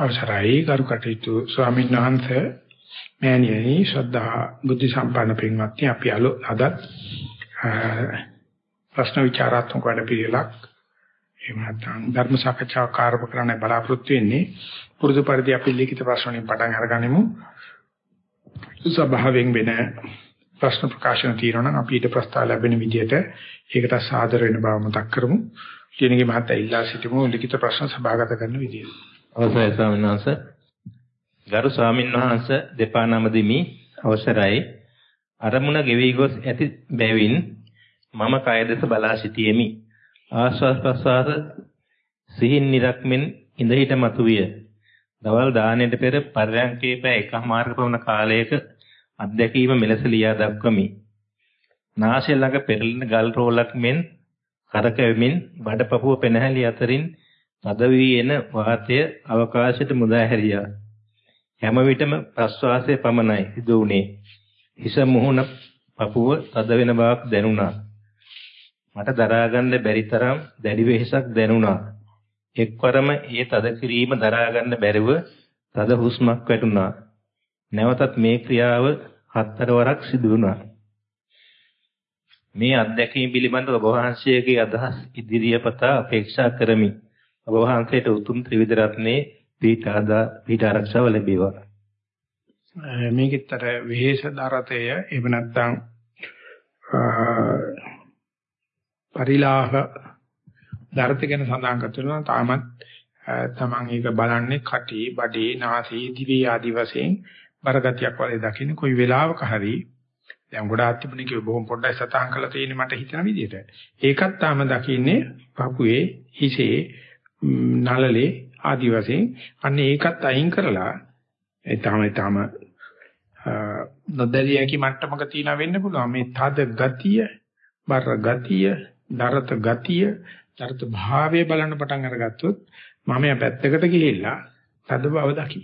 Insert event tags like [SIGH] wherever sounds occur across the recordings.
අවසරයි කරු කටයුතු ස්වාමීන් වහන්සේ මෑණියනි ශ්‍රද්ධා බුද්ධ සම්පන්න පින්වත්නි අපි අදත් ප්‍රශ්න විචාරාත්මක වැඩ පිළිලක් එහෙම නැත්නම් ධර්ම සාකච්ඡාවක් ආරම්භ කරන්න බලාපොරොත්තු වෙන්නේ පුරුදු පරිදි අපි ලිඛිත ප්‍රශ්න වලින් පටන් අරගනිමු සභාවෙන් වෙන ප්‍රශ්න ප්‍රකාශන తీරන නම් අපි ඊට ප්‍රස්තාව ලැබෙන විදිහට ඒකට සාදර වෙන බව මතක් කරමු. කියනගේ මහත්තයා ඉල්ලා සිටිමු ලිඛිත ප්‍රශ්න සභාගත කරන විදියට. අවසරයි ස්වාමීන් වහන්සේ. ගරු ස්වාමීන් වහන්සේ දෙපා නම දෙමි අවසරයි. අරමුණ ගෙවි ගොස් ඇති බැවින් මම කය දෙස බලා සිටියෙමි. ආශ්වාස ප්‍රශ්වාස සිහින් නිරක්මෙන් ඉඳ හිට මතුවිය. දවල් දාණයට පෙර පරයන්කේ පෑ එකමාරක පවන කාලයක අත්දැකීම මෙලෙස ලියා දක්වමි. නාසය ළඟ පෙරළෙන ගල් රෝලක් මෙන් කරකැවෙමින් බඩපපුව පෙනහැලි අතරින් තද වී එන වාතය අවකාශයට මුදා හැරියා. හැම විටම ප්‍රශ්වාසය පමණයි සිදු වුනේ. හිස මුහුණ පපුව තද වෙන බවක් දැනුණා. මට දරා ගන්න බැරි තරම් දැඩි වෙහසක් දැනුණා. එක්වරම ඒ තද කිරීම දරා ගන්න බැරිව තද හුස්මක් වැටුණා. නැවතත් මේ ක්‍රියාව හතර වරක් සිදු වුණා. මේ අත්දැකීම් පිළිබඳව ඔබ වහන්සේගේ අදහස් ඉදිරියපත අපේක්ෂා කරමි. ඔබ වහන්සේට උතුම් ත්‍රිවිධ රත්නේ පීඨ ආදා පීඨ ආරක්ෂාව ලැබේවා. මේකෙතර විශේෂ දරතය එහෙම නැත්නම් පරිලාහ දරත ගැන සඳහන් කරනවා තාමත් තමන් ඒක බලන්නේ කටි, බඩේ, නාසයේ, දිවේ ආදි වශයෙන් බරගතියක් වගේ දකින්න කොයි වෙලාවක හරි දැන් ගොඩාක් තිබුණේ කිව්ව බොහොම පොඩ්ඩයි සතහන් කරලා තියෙන්නේ මට හිතන විදිහට. ඒකත් තාම දකින්නේ පපුවේ, හිසේ, නළලේ ආදි වශයෙන් අන්න ඒකත් අයින් කරලා ඒ තාම තාම නොදැරිය හැකි මට්ටමක තියන වෙන්න පුළුවන් මේ තද ගතිය බර ගතිය දරත ගතිය දරත භාවය බලන්න පටන් අරගත්තොත් මම යා පැත්තකට ගිහිල්ලා තද බව දකි.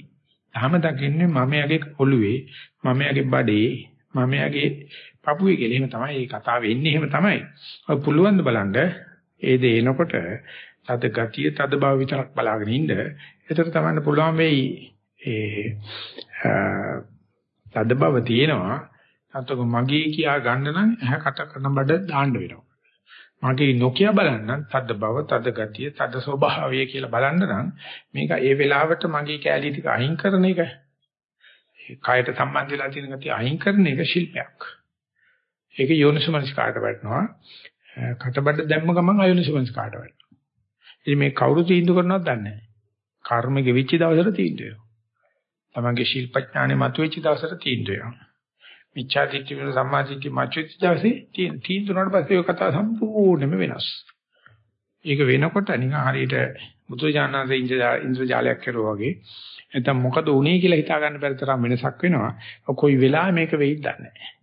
තාම දකින්නේ මම යගේ ඔළුවේ මම යගේ බඩේ මම යගේ පපුවේ කියලා. එහෙම තමයි මේ කතාව එන්නේ. එහෙම තමයි. ඔය පුළුවන් ද බලන්න ඒ දේ එනකොට තද ගතිය තද බව විතරක් බලාගෙන ඉන්න. ඒතර තමයි පුළුවන් වෙයි ඒ තද බව තියෙනවා. අතක මගේ කියා ගන්න නම් ඇහැ කට කරන බඩ දාන්න වෙනවා. මගේ නොකිය බලන්න තද බව තද ගතිය තද ස්වභාවය කියලා බලන්න නම් මේක ඒ වෙලාවට මගේ කැලී ටික අයින් කරන එක කයට සම්බන්ධ වෙලා තියෙන ගතිය අයින් කරන එක ශිල්පයක්. ඒක යෝනිසමනස් කාට වටනවා. කටබඩ දැම්ම ගමන් අයෝනිසමනස් කාට වටනවා. ඉතින් මේ කවුරු තීන්දුව කරනවද දන්නේ නැහැ. කර්ම ගෙවිච්ච දවසට තීන්දුව වෙනවා. තමන්ගේ ශිල්පඥානෙ මතුවෙච්ච දවසට තීන්දුව වෙනවා. මිච්ඡා දිට්ඨි වෙන සම්මා දිට්ඨි මතුවෙච්ච දවසේ තීන්දුවනට පස්සේ ඔය කතාව සම්පූර්ණයෙන්ම වෙනස්. ඒක වෙනකොට නිකන් හරියට බුදුජානනාථේ ඉන්ද්‍රජාලයක් කරුවා වගේ නැත්නම් මොකද උනේ කියලා හිතා ගන්න බැරි තරම් වෙනසක් වෙනවා. කොයි වෙලාවෙ මේක වෙයිද දන්නේ නැහැ.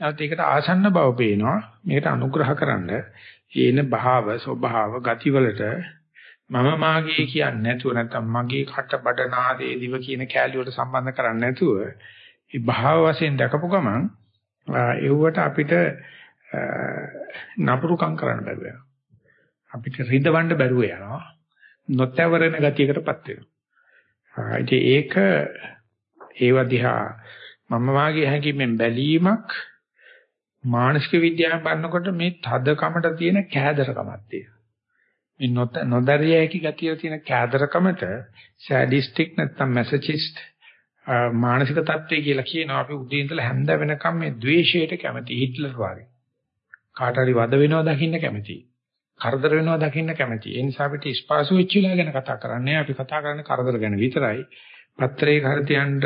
නැවත ඒකට ආසන්න බව පේනවා. මේකට අනුග්‍රහ කරන්න ඒන භාව ස්වභාව ගතිවලට මම මාගේ කියන්නේ නැතුව නැත්නම් මගේ කට බඩ නාදේ දිව කියන කැලිය වලට සම්බන්ධ කරන්නේ නැතුව මේ භාව වශයෙන් දැකපු ගමන් ඒවට අපිට නපුරුකම් කරන්න බැරුව යනවා. අපිට රිදවන්න බැරුව යනවා. නොතැවරෙන ගතියකටපත් වෙනවා. ඉතින් ඒක ඒව දිහා මම වාගේ හැඟීමෙන් බැලීමක් මානසික විද්‍යාවෙන් බලනකොට මේ තදකමට තියෙන කෑදරකමක් තියෙනවා. මේ නොත නොදරිය හැකි ගතිය තියෙන කෑදරකමට සැඩිස්ටික් නැත්නම් මැසචිස්ට් මානසික තත්ත්වය කියලා කියනවා. අපි උදේ ඉඳලා හැන්ද වෙනකම් මේ ද්වේෂයට කැමති හිට්ලර් වගේ. කාට හරි වද වෙනවා දකින්න කැමති. කරදර වෙනවා දකින්න කැමති. ඒ නිසා අපිට ස්පාසු වෙච්ච වෙලාව ගැන කතා කරන්නේ. අපි කතා කරන්නේ කරදර ගැන විතරයි. පත්‍රයේ හරියන්ට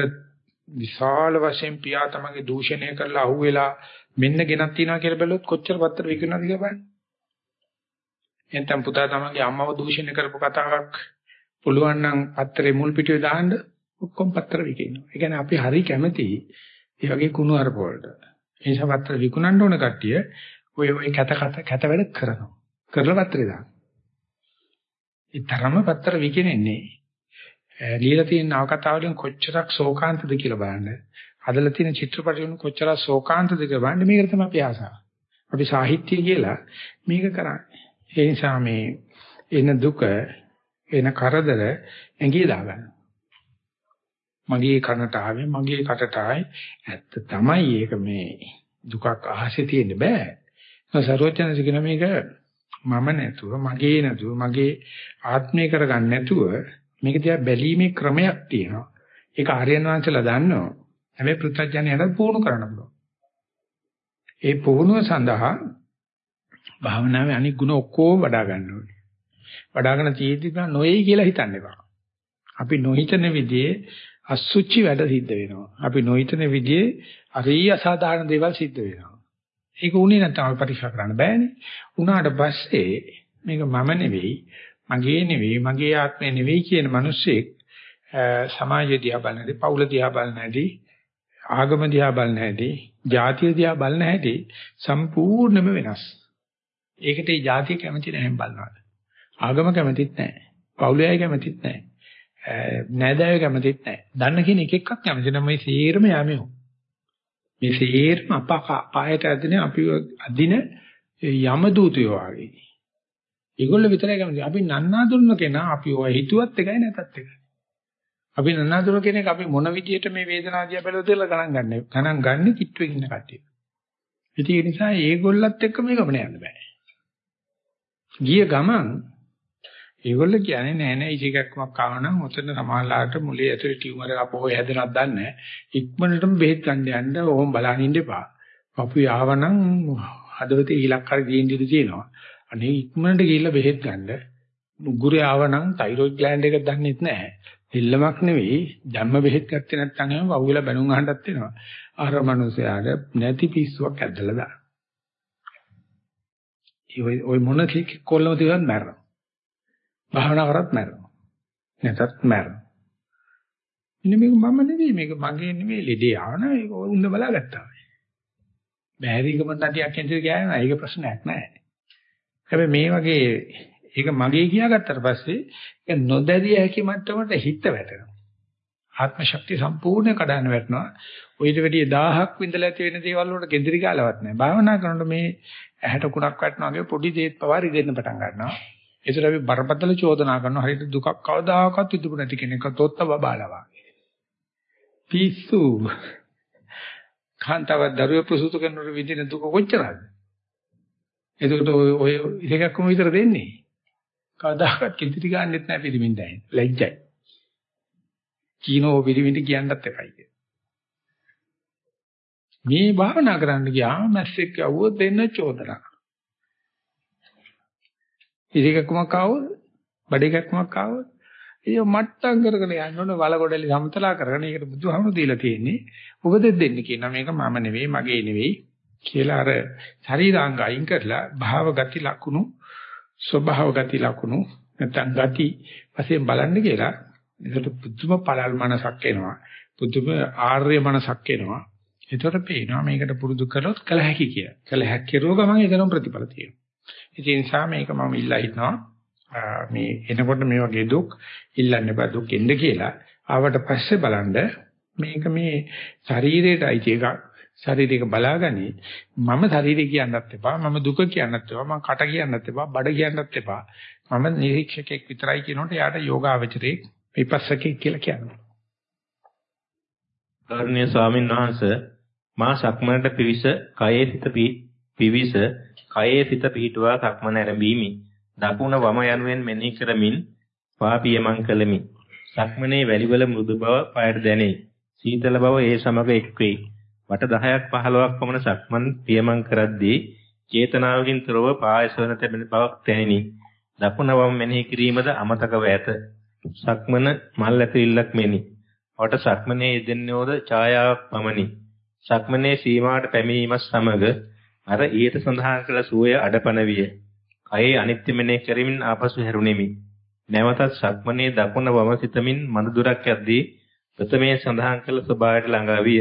විශාල වශයෙන් පියා තමගේ දූෂණය කරලා අහුවෙලා මෙන්න ගෙනත් තියනවා කියලා බැලුවොත් කොච්චර පත්‍ර විකුණනවද කියලා බලන්න. එතෙන් පුතා තමගේ අම්මව දූෂණය කරපු කතාවක් පුළුවන් නම් පත්‍රේ මුල් පිටුවේ දාන්න ඔක්කොම පත්‍ර විකිනවා. ඒ කියන්නේ අපි හරි කැමති ඒ වගේ කුණු අරප වලට. ඒ නිසා පත්‍ර විකුණන්න ඕන කට්ටිය ඔය ඔය කැත කැත කැත වැඩ කරනවා. කරලා පත්‍රේ දාන්න. ඒ තරම පත්‍ර විකිනෙන්නේ. ලියලා තියෙන නවකතාවලින් කොච්චරක් ශෝකාන්තද කියලා බලන්න. හදලා තියෙන චිත්‍රපටි වල කොච්චර ශෝකාන්තද කියලා බලන්න මේකට තමයි අපි ආසාව. අපි සාහිත්‍ය කියලා මේක කරන්නේ. ඒ නිසා මේ එන දුක එන කරදර ඇඟේ දාගන්න. මගේ කනට ආවේ මගේ කටට ආයි ඇත්ත තමයි ඒක මේ දුකක් අහසේ තියෙන්න බෑ. සරුවචනස කියන මේක මම නැතුව මගේ නැතුව මගේ ආත්මය කරගන්න නැතුව මේක දිහා බැලීමේ ක්‍රමයක් තියෙනවා. ඒක ආර්යයන් වහන්සේලා දන්නවා. හැබැයි පෘථජ්ජනයට පුහුණු කරන්න පුළුවන්. ඒ පුහුණුව සඳහා භාවනාවේ අනික් ගුණ ඔක්කොම වඩා ගන්න ඕනේ. වඩාගෙන තියෙද්දි නොයයි කියලා හිතන්න එපා. අපි නොහිතන විදිහේ අසුචි වැඩ සිද්ධ වෙනවා. අපි නොහිතන විදිහේ අරිය අසාධාරණ දේවල් සිද්ධ වෙනවා. ඒක උනේ නැත්නම් අපි පරීක්ෂා කරන්න බෑනේ. උනාට පස්සේ මේක මම නෙවෙයි, මගේ නෙවෙයි, මගේ ආත්මය නෙවෙයි කියන මිනිස්සෙක් සමාජය දිහා බලනදී, පවුල දිහා බලනදී, ආගම දිහා බලනදී, ජාතිය දිහා බලන හැටි සම්පූර්ණයෙන්ම වෙනස්. ඒකට ඒ ජාතිය කැමති නැහැ බලනවා. ආගම කැමතිත් නැහැ. පවුලේ අය කැමතිත් නැහැ. නෑදෑයෝ කැමතිත් නැහැ. දන්න කෙනෙක් එක එකක් කැමති නැහැ. මේ සීරම යමෙෝ. මේ සීරම අපායට ඇදින අපි අදින යම දූතයෝ වගේ. ඒගොල්ලෝ විතරයි කැමති. අපි නන්නා දුන්න කෙනා අපි ඔය හිතුවත් එකයි නැතත් එකයි. අපි නන්නා දුන්න කෙනෙක් අපි මොන විදියට මේ වේදනාව දිහා බැලුවද කියලා ගණන් ගන්න. ගණන් ගන්න කිට්ටුවේ ඉන්න කට්ටිය. ඉතින් ඒ නිසා ඒගොල්ලත් එක්ක මේ ගමන යන්න බෑ. ගිය ගමන් ඒගොල්ලෝ කියන්නේ නෑ නෑ ඉසිකක්මක් ආව නම් ඔතන සමාහලාට මුලේ ඇතුලේ ටියුමර් එක අපෝ හැදෙනවද දන්නේ ඉක්මනටම බෙහෙත් ගන්න යන්න ඕම් බලන්න ඉන්න එපා. අපි ආවනම් හදවතේ ඉලක්ක හරි දෙන්න ඉඩ තියෙනවා. අනේ ඉක්මනට ගිහිල්ලා බෙහෙත් ගන්න. මුගුරේ ආවනම් තයිරොයිඩ් ග්ලෑන්ඩ් එක දන්නෙත් නෑ. දෙල්ලමක් නෙවෙයි ධම්ම බෙහෙත් ගත්තේ නැත්නම් එහෙම වහුවලා බැනුම් අහන්නත් වෙනවා. අර මනුස්සයාට නැති පිස්සුවක් ඇදලා දාන. ඒ ඔය මොන කොල්ලම තියවත් මැරෙනවා. භාවනා කරත් මැරෙනවා. නැතත් මැරෙනවා. ඉන්නේ මේක මම නෙවෙයි මේක මගේ නෙවෙයි ලෙඩේ ආන ඒක උන්න බලාගත්තා. බෑරිකම නැතියක් ඇන්දේ ගෑනවා. ඒක ප්‍රශ්නයක් නෑ. හැබැයි මේ වගේ ඒක මගේ කියාගත්තට පස්සේ ඒක නොදැරිය හැකි මට්ටමට හිත වැටෙනවා. ආත්ම ශක්තිය සම්පූර්ණ කඩන වැටෙනවා. ඔయిత වැඩි 1000ක් විඳලා ඇති වෙන දේවල් වලට කේන්ද්‍රී කාලවත් නැහැ. භාවනා කරනකොට මේ ඇහැට කුණක් වැටෙනවා වගේ පොඩි දේත් පවා රිදෙන්න පටන් ගන්නවා. ඒතර අපි බරපතල චෝදනා කරනවා හරියට දුකක් කවදාකවත් විඳපු නැති කෙනෙක් තොත්ත බබාලා වගේ. පිස්සු. කාන්තාව දරුවෝ ප්‍රසූත කරනකොට විඳින දුක කොච්චරද? එතකොට ඔය එකක්ම විතර දෙන්නේ. කවදාකවත් කිඳිටි ගන්නෙත් නැහැ පිළිමින් දැන්. ලැජ්ජයි. කීනෝ පිළිමින්ට කියන්නත් එපයි. මේ භාවනා කරන්න ගියාම මැස්සෙක් යවුවොත් දෙන්න චෝදනා. ඉරිකක්මක් ආවොත්, බඩේකක්මක් ආවොත්, ඒ මට්ටම් කරගෙන යන්න ඕන වලගොඩලි සමතලා කරගෙන ඒකට බුදුහාමුදුරු දීලා තියෙන්නේ. උපදෙස් දෙන්න කියනවා මේක මම නෙවෙයි, මගේ නෙවෙයි කියලා අර ශරීරාංග අයින් කරලා භාව ගති ලකුණු, ස්වභාව ගති ලකුණු නැත්නම් ගති වශයෙන් බලන්න කියලා. ඒකට පුදුම පළල් මනසක් එනවා. පුදුම ආර්ය මනසක් එනවා. ඒතර පේනවා මේකට පුරුදු කරොත් කල හැකි කියලා. කල හැකි රෝගමං ඒතරම් ප්‍රතිඵල තියෙනවා. ඒ නිසා මේක මම ඉල්ලා හිටනවා මේ එනකොට මේ වගේ දුක් ඉල්ලන්න බෑ දුක් එන්න කියලා. ආවට පස්සේ බලන්න මේක මේ ශරීරයට අයිති එකක්. ශරීරයක බලාගනි මම ශරීරය කියන්නත් එපා මම දුක කියන්නත් එපා මම කට කියන්නත් එපා බඩ කියන්නත් එපා මම නිරීක්ෂකෙක් විතරයි කියනකොට යාට යෝගාවචරයේ විපස්සකෙක් කියලා කියනවා. ගෞරවනීය ස්වාමීන් වහන්සේ මා සක්මනට පිවිස කයේ සිත පිවිස කයේ සිත පිහිටුවා සක්මන ඇරඹීමි. දකුණ වම යනුවෙන් මෙනෙහි කරමින් පාපියමං කළමි. සක්මනේ වැලිවල මෘදු බව පයට දැනේ. සීතල බව ඒ සමග එක්වේ. වට 10ක් 15ක් පමණ සක්මන් පියමං කරද්දී චේතනාවකින් තොරව පායසවන තැබෙන බවක් දැනිනි. දකුණ වම මෙනෙහි කිරීමද අමතකව ඇත. සක්මන මල් ඇතිරිල්ලක් මෙනි. වට සක්මනේ යෙදෙන්නේෝද ඡායාවක් පමණි. සක්මනේ සීමාවට පැමිණීමත් සමග අර ඊට සඳහන් කළ සුවය අඩපණ විය. කයේ අනිත්‍ය මෙනෙහි කරමින් ආපසු හැරුණෙමි. නැවතත් සක්මනේ දකුණ වම සිතමින් මඳ දුරක් යද්දී ප්‍රථමයේ සඳහන් කළ ස්වභාවයට ළඟා විය.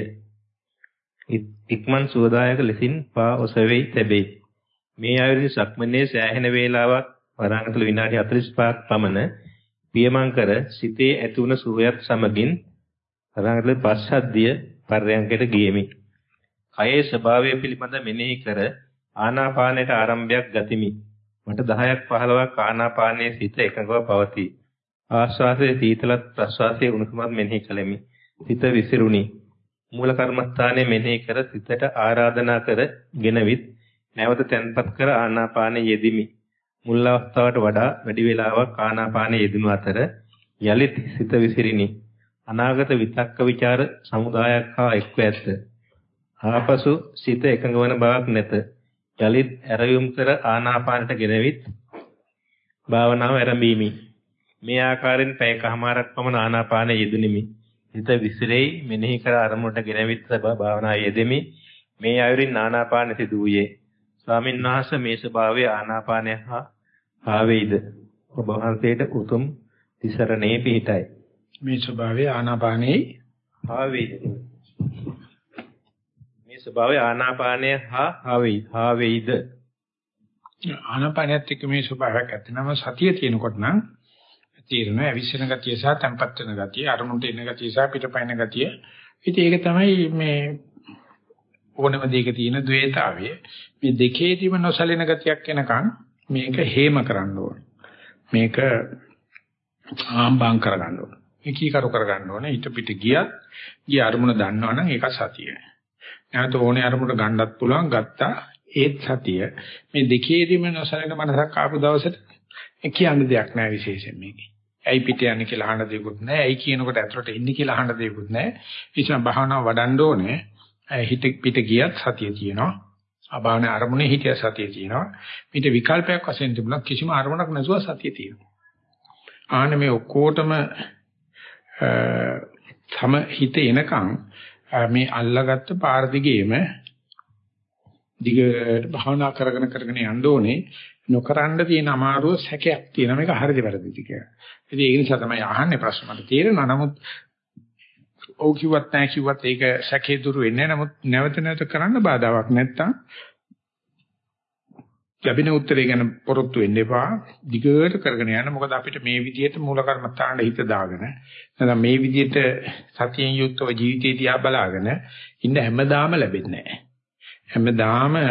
ඉක්මන් සුවදායක ලෙසින් පා ඔසවෙයි තැබේ. මේ ආයුර්ද සක්මනේ සෑහෙන වේලාවක් වරාංගතුල විනාඩි 45ක් පමණ පියමං කර සිතේ ඇතුණ සුවයත් සමගින් වරාංගතුල පස්සද්ධිය පර්යංකයට ගියෙමි. කයේ ස්වභාවය පිළිබඳ මෙනෙහි කර ආනාපානයට ආරම්භයක් ගතිමි. මට 10ක් 15ක් ආනාපානයේ සිත එකඟව පවතී. ආශ්වාසයේ සීතලත් ප්‍රශ්වාසයේ උණුසුමත් මෙනෙහි කළෙමි. සිත විසිරුණි. මූල කර්මස්ථානයේ මෙනෙහි කර සිතට ආරාධනා කර ගෙනවිත් නැවත තැන්පත් කර ආනාපානයේ යෙදිමි. මුල් අවස්ථාවට වඩා වැඩි වේලාවක් ආනාපානයේ යෙදුණු අතර යලිත් සිත විසිරිනි. අනාගත විතක්ක ਵਿਚාර සමුදායක් හා එක්ව ඇත. ආපසු සිත එකඟ වන බවක් නැත. යලිත් ඇරයුම් කර ආනාපානට ගෙනවිත් භාවනාව ආරම්භීමි. මේ ආකාරයෙන් පැයකමාරක් පමණ ආනාපානයේ යෙදුණෙමි. හිත විසිරෙයි මෙනෙහි කර අරමුණට ගෙනවිත් භාවනාවේ යෙදෙමි. මේ ආයුරින් ආනාපාන සිදුවේ. ස්වාමීන් වහන්සේ මේ ස්වභාවය ආනාපානය හා ආවේද ඔබ වහන්සේට උතුම් තිසරණේ පිහිටයි. මේ ස්වභාවය ආනාපානේ ආවේද මේ ස්වභාවය ආනාපානය හා ආවේද ආවේද ආනාපානයත් එක්ක මේ ස්වභාවයක් ඇත්තනම සතිය තියෙනකොට නම් තීරණ අවිස්සන ගතිය සහ තැම්පත් වෙන ගතිය අරමුණට එන ගතිය සහ පිටපයින් ගතිය. ඉතින් ඒක තමයි මේ ඕනම දෙයක තියෙන द्वේතාවය මේ දෙකේදීම නොසැලෙන ගතියක් එනකන් මේක හේම කරන්න ඕන. මේක ආම්බම් කරගන්න ඕන. ඒකී කරු කරගන්න ඕන. ඊට පිට ගියත් ගිය අරමුණ දන්නවනම් ඒක සතිය නැවත ඕනේ අරමුණ ගන්නත් පුළුවන් ගත්තා ඒත් සතිය. මේ දෙකේදීම නොසැලෙන මනසක් ආපු දවසට කියන්න දෙයක් නැහැ විශේෂයෙන් මේකේ. ඇයි පිට යන්නේ කියලා අහන්න දෙයක්වත් නැහැ. ඇයි කියනකොට ඇතුළට එන්නේ කියලා අහන්න දෙයක්වත් නැහැ. ඒ නිසා භාවනාව වඩන්න ඕනේ. හිත පිට ගියත් සතිය තියෙනවා. අභාවන අරමුණේ හිතිය සතිය තියෙනවා. මේට විකල්පයක් වශයෙන් තිබුණා කිසිම අරමුණක් නැතුව සතිය තියෙනවා. ආන මේ ඔක්කොටම තම හිත එනකන් මේ අල්ලාගත්ත පාර දිගේම දිගට භාවනා කරගෙන කරගෙන යන්න ඕනේ නොකරන්න තියෙන අමාරුව සැකයක් තියෙන මේක හරිද වැරදිද කියලා. ඉතින් ඒ නිසා තමයි අහන්නේ ප්‍රශ්න මට තේරෙනවා. නමුත් ඔව් කිව්වත් නැහැ කිව්වත් ඒක සැකේ දුරු වෙන්නේ නැහැ. නමුත් නැවත නැවත කරන්න බාධාවක් නැත්තම් ලැබෙන උත්තරේ ගැන පොරොත්තු වෙන්න එපා. දිගට කරගෙන යන්න. මොකද අපිට මේ විදිහට මූල කර්මත්තාන හිත දාගෙන නැත්නම් මේ විදිහට සතියෙන් යුක්තව ජීවිතය දිහා බලාගෙන ඉන්න හැමදාම ලැබෙන්නේ නැහැ. හැමදාම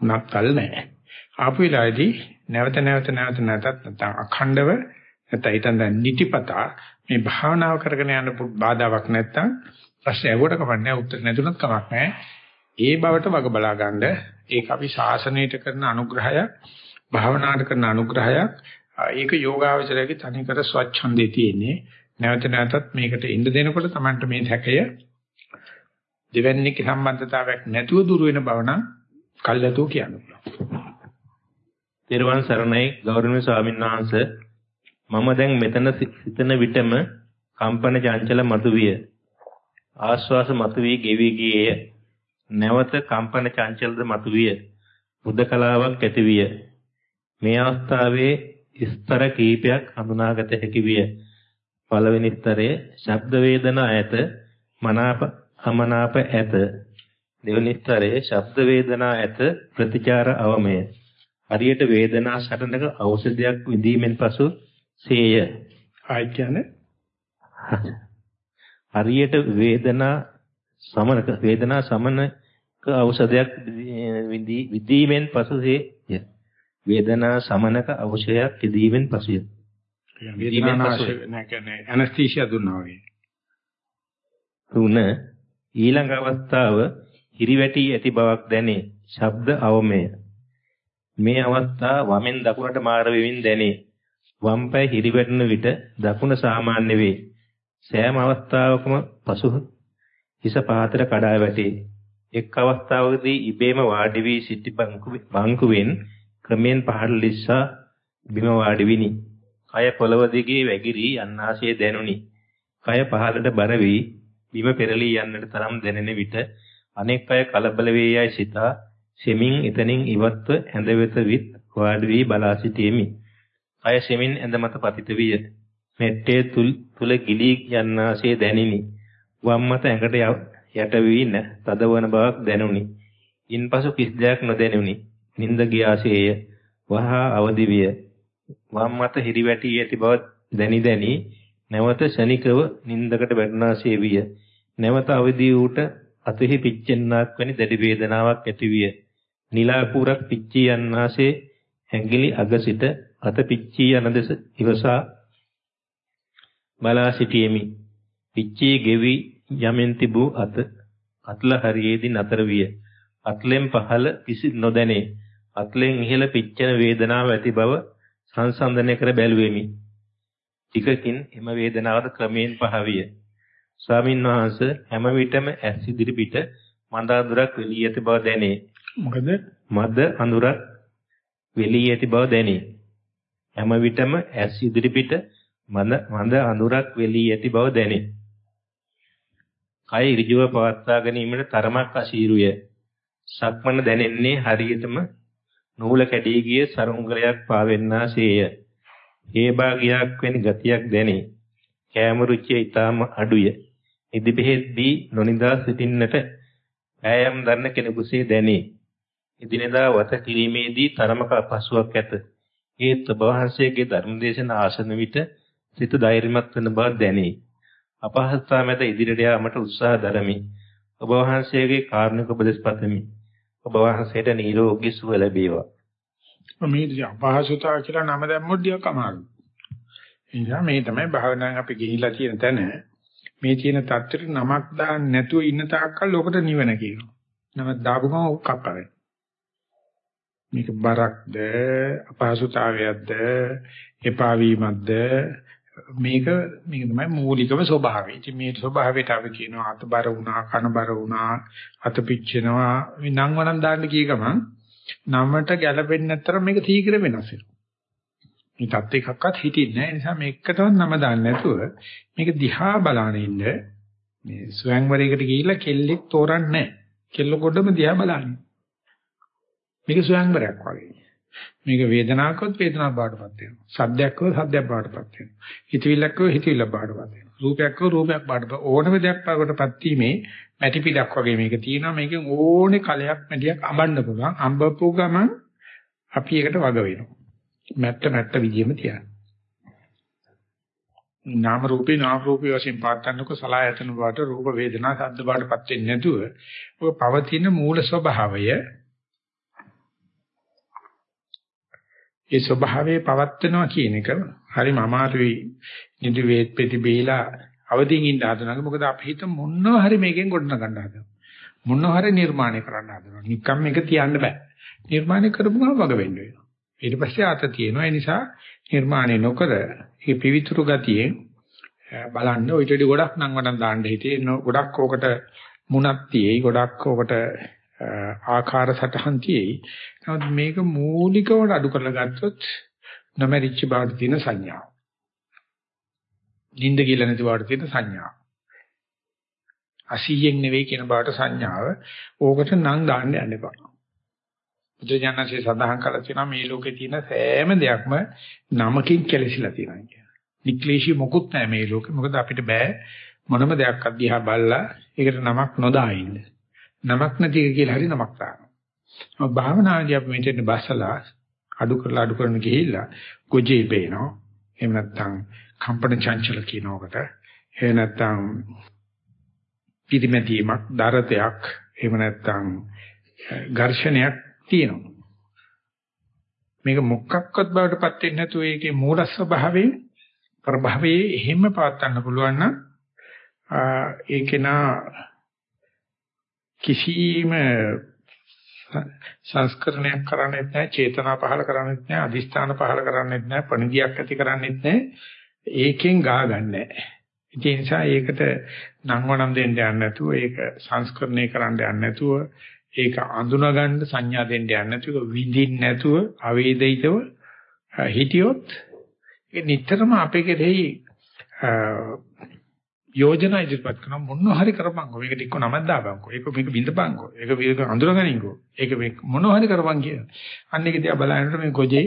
නක්කල් නැහැ. ආපු වෙලාවේදී නැවත නැවත නැවත නැතත් නැත්නම් අඛණ්ඩව නැත්නම් හිතන් දැන් නිතිපතා මේ භාවනාව කරගෙන යන්න බාධාවක් නැත්නම් ප්‍රශ්න ඇහුවට කමක් නැහැ උත්තර නැතුණත් කමක් නැහැ. ඒ බවට වග බලා ගන්න ඒක අපි ශාසනයට කරන අනුග්‍රහයක් භාවනාවට කරන අනුග්‍රහයක් ඒක යෝගාවචරයේ තනිකර ස්වච්ඡන්දේ තියෙන්නේ නැවත නැවතත් මේකට ඉඳ දෙනකොට Tamanට මේ හැකය දෙවැන්නේක සම්බන්ධතාවයක් නැතුව දුර වෙන බව නම් කල්යතෝ කියන්න පුළුවන්. තෙරුවන් සරණයි ගෞරවනීය ස්වාමීන් වහන්සේ මම දැන් මෙතන සිතන විටම කම්පන චංචල මතුවිය. ආශ්වාස මතුවී ගෙවි ගියේය. නැවත කම්පන චංචලද මතුවිය. බුදකලාවක් ඇතිවිය. මේ අවස්ථාවේ ස්තර කීපයක් හඳුනාගත හැකි විය. පළවෙනි ස්තරයේ ශබ්ද වේදනා ඇත මනාප අමනාප ඇත. දෙවෙනි ස්තරයේ ශබ්ද වේදනා ඇත ප්‍රතිචාර අවමය. හරියට වේදනා සටනක ඖෂධයක් විඳීමෙන් පසු සේය. කියන්නේ හරියට වේදනා සමනක වේදනා සමනක ඖෂධයක් විඳීමෙන් පසු සේය. වේදනා සමනක ඖෂධයක් විඳීමෙන් පසුය. වේදනානාශක නැකනේ ඇනස්තීෂියා දුන්නා වගේ. තුන ඊළඟ අවස්ථාව හිරිවැටි ඇති බවක් දැනේ. ශබ්ද අවමය. මේ අවස්ථා වමෙන් දකුණට මාර වෙමින් දැනේ. වම් පය හිරිවැටෙන විට දකුණ සාමාන්‍ය වේ. සෑම අවස්ථාවකම පසු හිස පහතට කඩා වැටේ. එක් අවස්ථාවකදී ඉබේම වාඩි වී සිටි බංකුවෙන් ක්‍රමෙන් පහළ ලිස්සා බිම වාඩි විනි. කය පොළව දිගේ වැగిරි යන්නාසේ දැනුනි. කය පහළට බර වී බිම පෙරලී යන්නට තරම් දැනෙන විට අනෙක් අය කලබල වේ යයි සිතා සෙමින් එතනින් ඉවත්ව ඇඳ වෙත විත් වාඩි වී බලා සිටීමි. අය සෙමින් ඇඳ මත පතිත විය. මෙට්ටේ තුල් තුල ගිලී යන්නාසේ දැනිනි. වම් මත ඇඟට යට වී තදවන බවක් දැනුනි. ඉන්පසු කිසි දෙයක් නොදැනුනි. නිින්ද ගියාසේය. වහා අවදි විය. වම් මත හිරිවැටි ඇති බව දැනි දැනි නැවත ශනිකව නිින්දකට වැටුණාසේ විය. නැවත අවදි වූට අතෙහි පිච්චෙන්නාක් වැනි දැඩි වේදනාවක් ඇති විය. නිලා පුරක් පිච්චී යන්නාසේ ඇඟිලි අග සිට අත පිච්චී යන දෙස ඉවසා බලා සිටියෙමි. පිච්චී ගෙවි යමෙන් තිබූ අත අත්ල හරියේදී නතර විය. අත්ලෙන් පහළ කිසි නොදැනේ. අත්ලෙන් ඉහළ පිච්චෙන වේදනාව ඇති බව සංසන්දනය කර බැලුවෙමි. ටිකකින් එම වේදනාවද ක්‍රමයෙන් පහ විය. ස්වාමින් වහන්සේ හැම විටම ඇස් ඉදිරි පිට මඳ අඳුරක් වෙලී ඇති බව දැනේ. මොකද මද අඳුරක් වෙලී ඇති බව දැනේ. හැම විටම ඇස් ඉදිරි පිට මඳ මඳ අඳුරක් වෙලී ඇති බව දැනේ. කය ඍජුව පවත්වා ගැනීමට තරමක් අශීරුය. සක්මන දැනෙන්නේ හරියටම නූල කැඩී ගිය සරුංගලයක් පාවෙන්නාසේය. ඒ භාගයක් වැනි ගතියක් දැනේ. කෑම රුචිය ඊටම අඩුය. ඉදි බෙහෙත් බී නොනිදා සිටින්නට ඈයම් දන්න කෙනෙකුසේ දැනේ. එදිනෙදා වත කිරීමේදී තරමක අපහසුාවක් ඇත. ඒත් ඔබ වහන්සේගේ ධර්මදේශන ආසන විට සිත ධෛර්යමත් වන බව දැනේ. අපහසුතාව මැද ඉදිරියට යාමට උත්සාහ දරමි. ඔබ වහන්සේගේ කාරුණික උපදෙස් පතමි. ඔබ වහන්සේට නිරෝගී සුව ලැබේවා. මේ අපහසුතාව කියලා නම දැම්මොත් ටිකක් අමාරුයි. ඒ නිසා මේ තමයි භාවනාවෙන් අපි ගිහිලා තියෙන තැන. මේ තියෙන தත්තර නමක් දාන්න නැතුව ඉන්න තාක්කල් ලෝකට නිවන කියනවා. නම දාපු ගමන් ඔක් කප්පරේ. මේක බරක්ද අපහසුතාවයක්ද එපා වීමක්ද මේක මේක තමයි මූලිකම ස්වභාවය. ඉතින් මේ ස්වභාවයට අපි කියනවා අතබර වුණා, කනබර වුණා, අත පිච්චෙනවා. මේ නම් වනම් දාන්න කිය ගමන් නමට ගැළපෙන්නේ නැත්නම් මේක තීක්‍ර වෙනස් වෙනවා. මේ තත් එකක්වත් හිතින්නේ නැහැ. ඒ නිසා මේකටවත් නම දාන්න නැතුව මේක දිහා බලාන ඉන්න මේ ස්වයංවරයකට ගිහිල්ලා කෙල්ලෙක් තෝරන්නේ නැහැ. කෙල්ල කොඩම දිහා බලන්නේ. මේක ස්වයංවරයක් වගේ. මේක වේදනාවක්වත් වේදනාවක් බාටපත් වෙනවා. සද්දයක්ව සද්දයක් බාටපත් වෙනවා. හිතවිල්ලක්ව හිතවිල්ලක් බාටපත් වෙනවා. රූපයක්ව රූපයක් බාටපත් ඕනම දෙයක් බාටපත් වීමේ මැටි පිටක් වගේ මේක තියෙනවා. මේකෙන් ඕනේ කලයක් මැටියක් අඹන්න පුළුවන්. අඹපු ගමන් අපි ඒකට වග වෙනවා. මැට්ට මැට්ට විදියෙම තියන්න. නාම රූපේ නාම රූපේ වශයෙන් පාත්තන්නක සලායතන වාට රූප වේදනා සද්ද බාටපත් වෙන්නේ නැතුව ඔය පවතින මූල ස්වභාවය ඒ ස්වභාවයේ පවත්වනවා කියන එක හරිම අමාරුයි. නිදි වේත් පෙති බේලා අවදින් ඉන්න හදනවා මොකද අපි හිත මොනවා හරි මේකෙන් ගොඩන ගන්න හදනවා. මොනවා හරි නිර්මාණය කරන්න හදනවා. නිකම් මේක තියන්න බෑ. නිර්මාණය කරපු ගමන් වග වෙන්න වෙනවා. ඊට පස්සේ ආත තියෙනවා. ඒ නිසා නිර්මාණය නොකර මේ පිවිතුරු ගතියෙන් බලන්න ඔය ටෙඩි ගොඩක් නම් වඩන් දාන්න හිතේ. ගොඩක් ඕකට මුණක් තියෙයි. ගොඩක් ඕකට ආකාර සටහන් තියෙයි. නමුත් මේක මූලිකවට අඩු කරලා ගත්තොත් නොමරිච්ච බවට තියෙන සංඥාව. නිින්ද කියලා නැති බවට තියෙන සංඥාව. අසීයෙන් නෙවෙයි කියන බවට සංඥාව. ඕකට නම් දාන්න යන්න එපා. බුදුජානකසේ සඳහන් කළා තියෙනවා මේ ලෝකේ තියෙන සෑම දෙයක්ම නමකින් කෙලසිලා තියෙනවා කියලා. නික්ලේශී මොකුත් නැහැ මේ ලෝකේ. මොකද අපිට බෑ මොනම දෙයක් අධ්‍යා බලලා ඒකට නමක් නොදා ඉන්න. නමක් නැති එක කියලා හරි නමක් දානවා. භාවනාදී අපි මෙතෙන් බස්සලා අඩු කරලා අඩු කරන ගිහිල්ලා ගොජේ පේනවා. එහෙම නැත්නම් කම්පන චංචල කියනකට එහෙම නැත්නම් පිටිමැදීමක් දරතයක් එහෙම නැත්නම් ඝර්ෂණයක් තියෙනවා. මේක මොකක්වත් බවටපත් වෙන්නේ නැතුව ඒකේ මූල ස්වභාවයෙන් ප්‍රභවයේ එහෙම පවත්වන්න පුළුවන් නම් ඒකේනා කිසිම සංස්කරණයක් කරන්නේත් නැහැ, චේතනා පහල කරන්නේත් නැහැ, අදිස්ථාන පහල කරන්නේත් නැහැ, පණිවිඩයක් ඇති කරන්නේත් නැහැ. ඒකෙන් ගා ගන්නෑ. ඒ නිසා ඒකට නංවනම් දෙන්න යන්නේ නැතුව, ඒක සංස්කරණය කරන්න යන්නේ නැතුව, ඒක අඳුනගන්න සංඥා දෙන්න යන්නේ නැතුව, විඳින්න නැතුව, අවේදිතව හිටියොත් ඒ නිතරම අපේ කෙරෙහි යෝජනා ඉදිරිපත් කරන මොනවා හරි කරපන්කෝ මේකට එක්ක නමක් දාපන්කෝ ඒක මේක බින්දපන්කෝ ඒක මේක අඳුරගනින්කෝ ඒක මේ මොනවා හරි කරපන් කියන අන්න ඒක දිහා බලනකොට මේ ගොජේ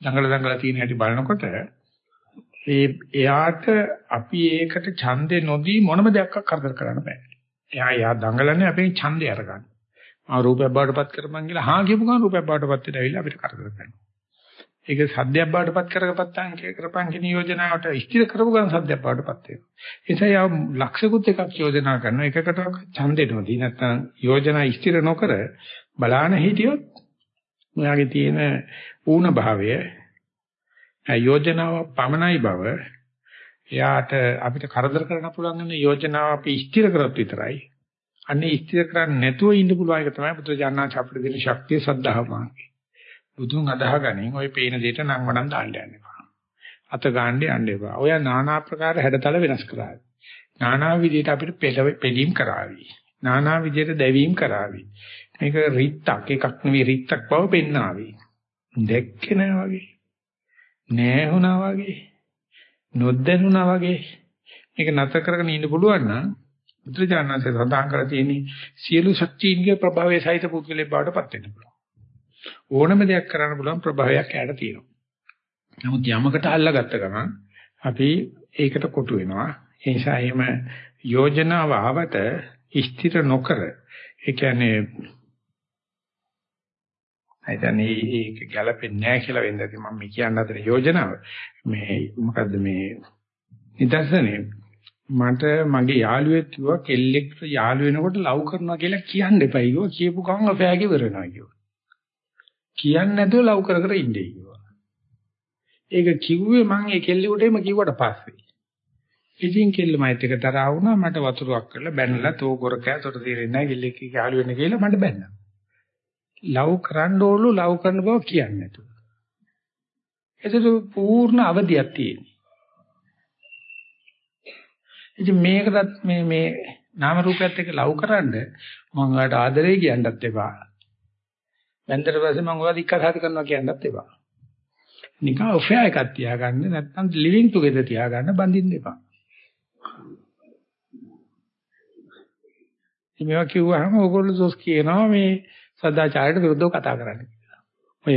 දඟල දඟල තියෙන හැටි බලනකොට ඒ එයාට අපි ඒකට ඡන්දේ නොදී මොනම දෙයක් කරදර කරන්න බෑ. එයා එයා දඟලන්නේ අපේ ඡන්දේ අරගන්න. ආ රූපයක් බාටපත් කරපන් කියලා හා කියපු ගමන් රූපයක් බාටපත් වෙලා ඇවිල්ලා අපිට කරදර කරනවා. ඒක සද්දයක් බාටපත් කරගපත්තාන් කිය කරපන් කියන යෝජනාවට ස්ථිර කරපු ගමන් සද්දයක් බාටපත් වෙනවා. ඒ නිසා යා ලක්ෂිකුත් එකක් යෝජනා කරනවා. එකකට ඡන්දෙනොදී නැත්නම් යෝජනා ස්ථිර නොකර බලාන හිටියොත් ඔයාගේ තියෙන ඌන භාවය යෝජනාව පමනයි බව එයාට අපිට කරදර කරන්න පුළුවන් වෙන යෝජනාව අපි ස්ථිර කරොත් විතරයි. අන්නේ ස්ථිර කරන්නේ නැතුව ඉන්න පුළුවන් එක තමයි බුදුජානනාච අපිට දෙන ශක්තිය සද්ධාව මාර්ගය. බුදුන් අදහගනින් ওই පේන දෙයට නම් වඩන් දාන්න යන්න එපා. අත ගන්න යන්න එපා. ඔය নানা ආකාර හැඩතල වෙනස් කරાવી. নানা විදිහට අපිට පෙළීම් කරાવી. নানা විදිහට දැවීම් කරાવી. මේක රිත්තක් එකක් නෙවෙයි රිත්තක් බව පෙන්නාවේ. දැක්කේ නෑ වගේ. නෑ වුණා වගේ. නොදැනුණා වගේ. මේක නැතර කරගෙන ඉන්න පුළුවන් නම් බුදුචානන්සේ සඳහන් කරලා තියෙන සියලු ශක්තියින්ගේ ප්‍රභාවය සහිත පුද්ගලයෙක් බවට පත් වෙන්න පුළුවන්. ඕනම දෙයක් කරන්න පුළුවන් ප්‍රභාවයක් ඇයට තියෙනවා. නමුත් යමකට අල්ලගත්ත ගමන් අපි ඒකට කොටු වෙනවා. ඒ නිසා එහෙම යෝජනාව ආවට ස්ථිර නොකර ඒ කියන්නේ හිතන්නේ ඒක ගැලපෙන්නේ නැහැ කියලා වෙන්න ඇති මම මේ කියන්න හදන යෝජනාව මේ මොකද්ද මේ නිදර්ශනේ මට මගේ යාළුවෙක් කිව්වා කෙල්ලෙක් යාළු වෙනකොට ලව් කරනවා කියලා කියන්න එපා කිව්වා කියපු ගමන් අපෑගේ ඉවර වෙනවා කිව්වා කියන්නේ නැතුව ලව් කර කර ඉන්නේ කිව්වා ඒක කිව්වේ මම ඒ කෙල්ලෙකුට එම කිව්වට පස්සේ ඉතින් කෙල්ල මයිත් එක තරහා වුණා මට වතුරක් කරලා බැනලා තෝ ගොරකෑ තොට තීරෙන්නේ නැහැ කෙල්ලෙක් යාළු වෙන්න කියලා මට බැන්නා ලව් කරන්න ඕලු ලව් කරන බව කියන්නේ නැතුව. ඒකට පූර්ණ අවදියක් තියෙනවා. ඉතින් මේකටත් මේ මේ නාම රූපයත් එක්ක ලව් කරන්න මම ඔයාලට ආදරේ කියන්නත් එපා. වැන්දට පස්සේ මම ඔයාලට ඉක්කසාද කරනවා කියන්නත් එපා. නිකන් ඔෆෙයා එකක් තියාගන්න නැත්නම් ලිවිං ටුගෙදර් තියාගන්න බඳින්න එපා. ඉතින් මේවා කිව්වහම ඕගොල්ලෝ දොස් කියනවා මේ සදාචාරයට විරුද්ධව කතා කරන්නේ කියලා. ඔය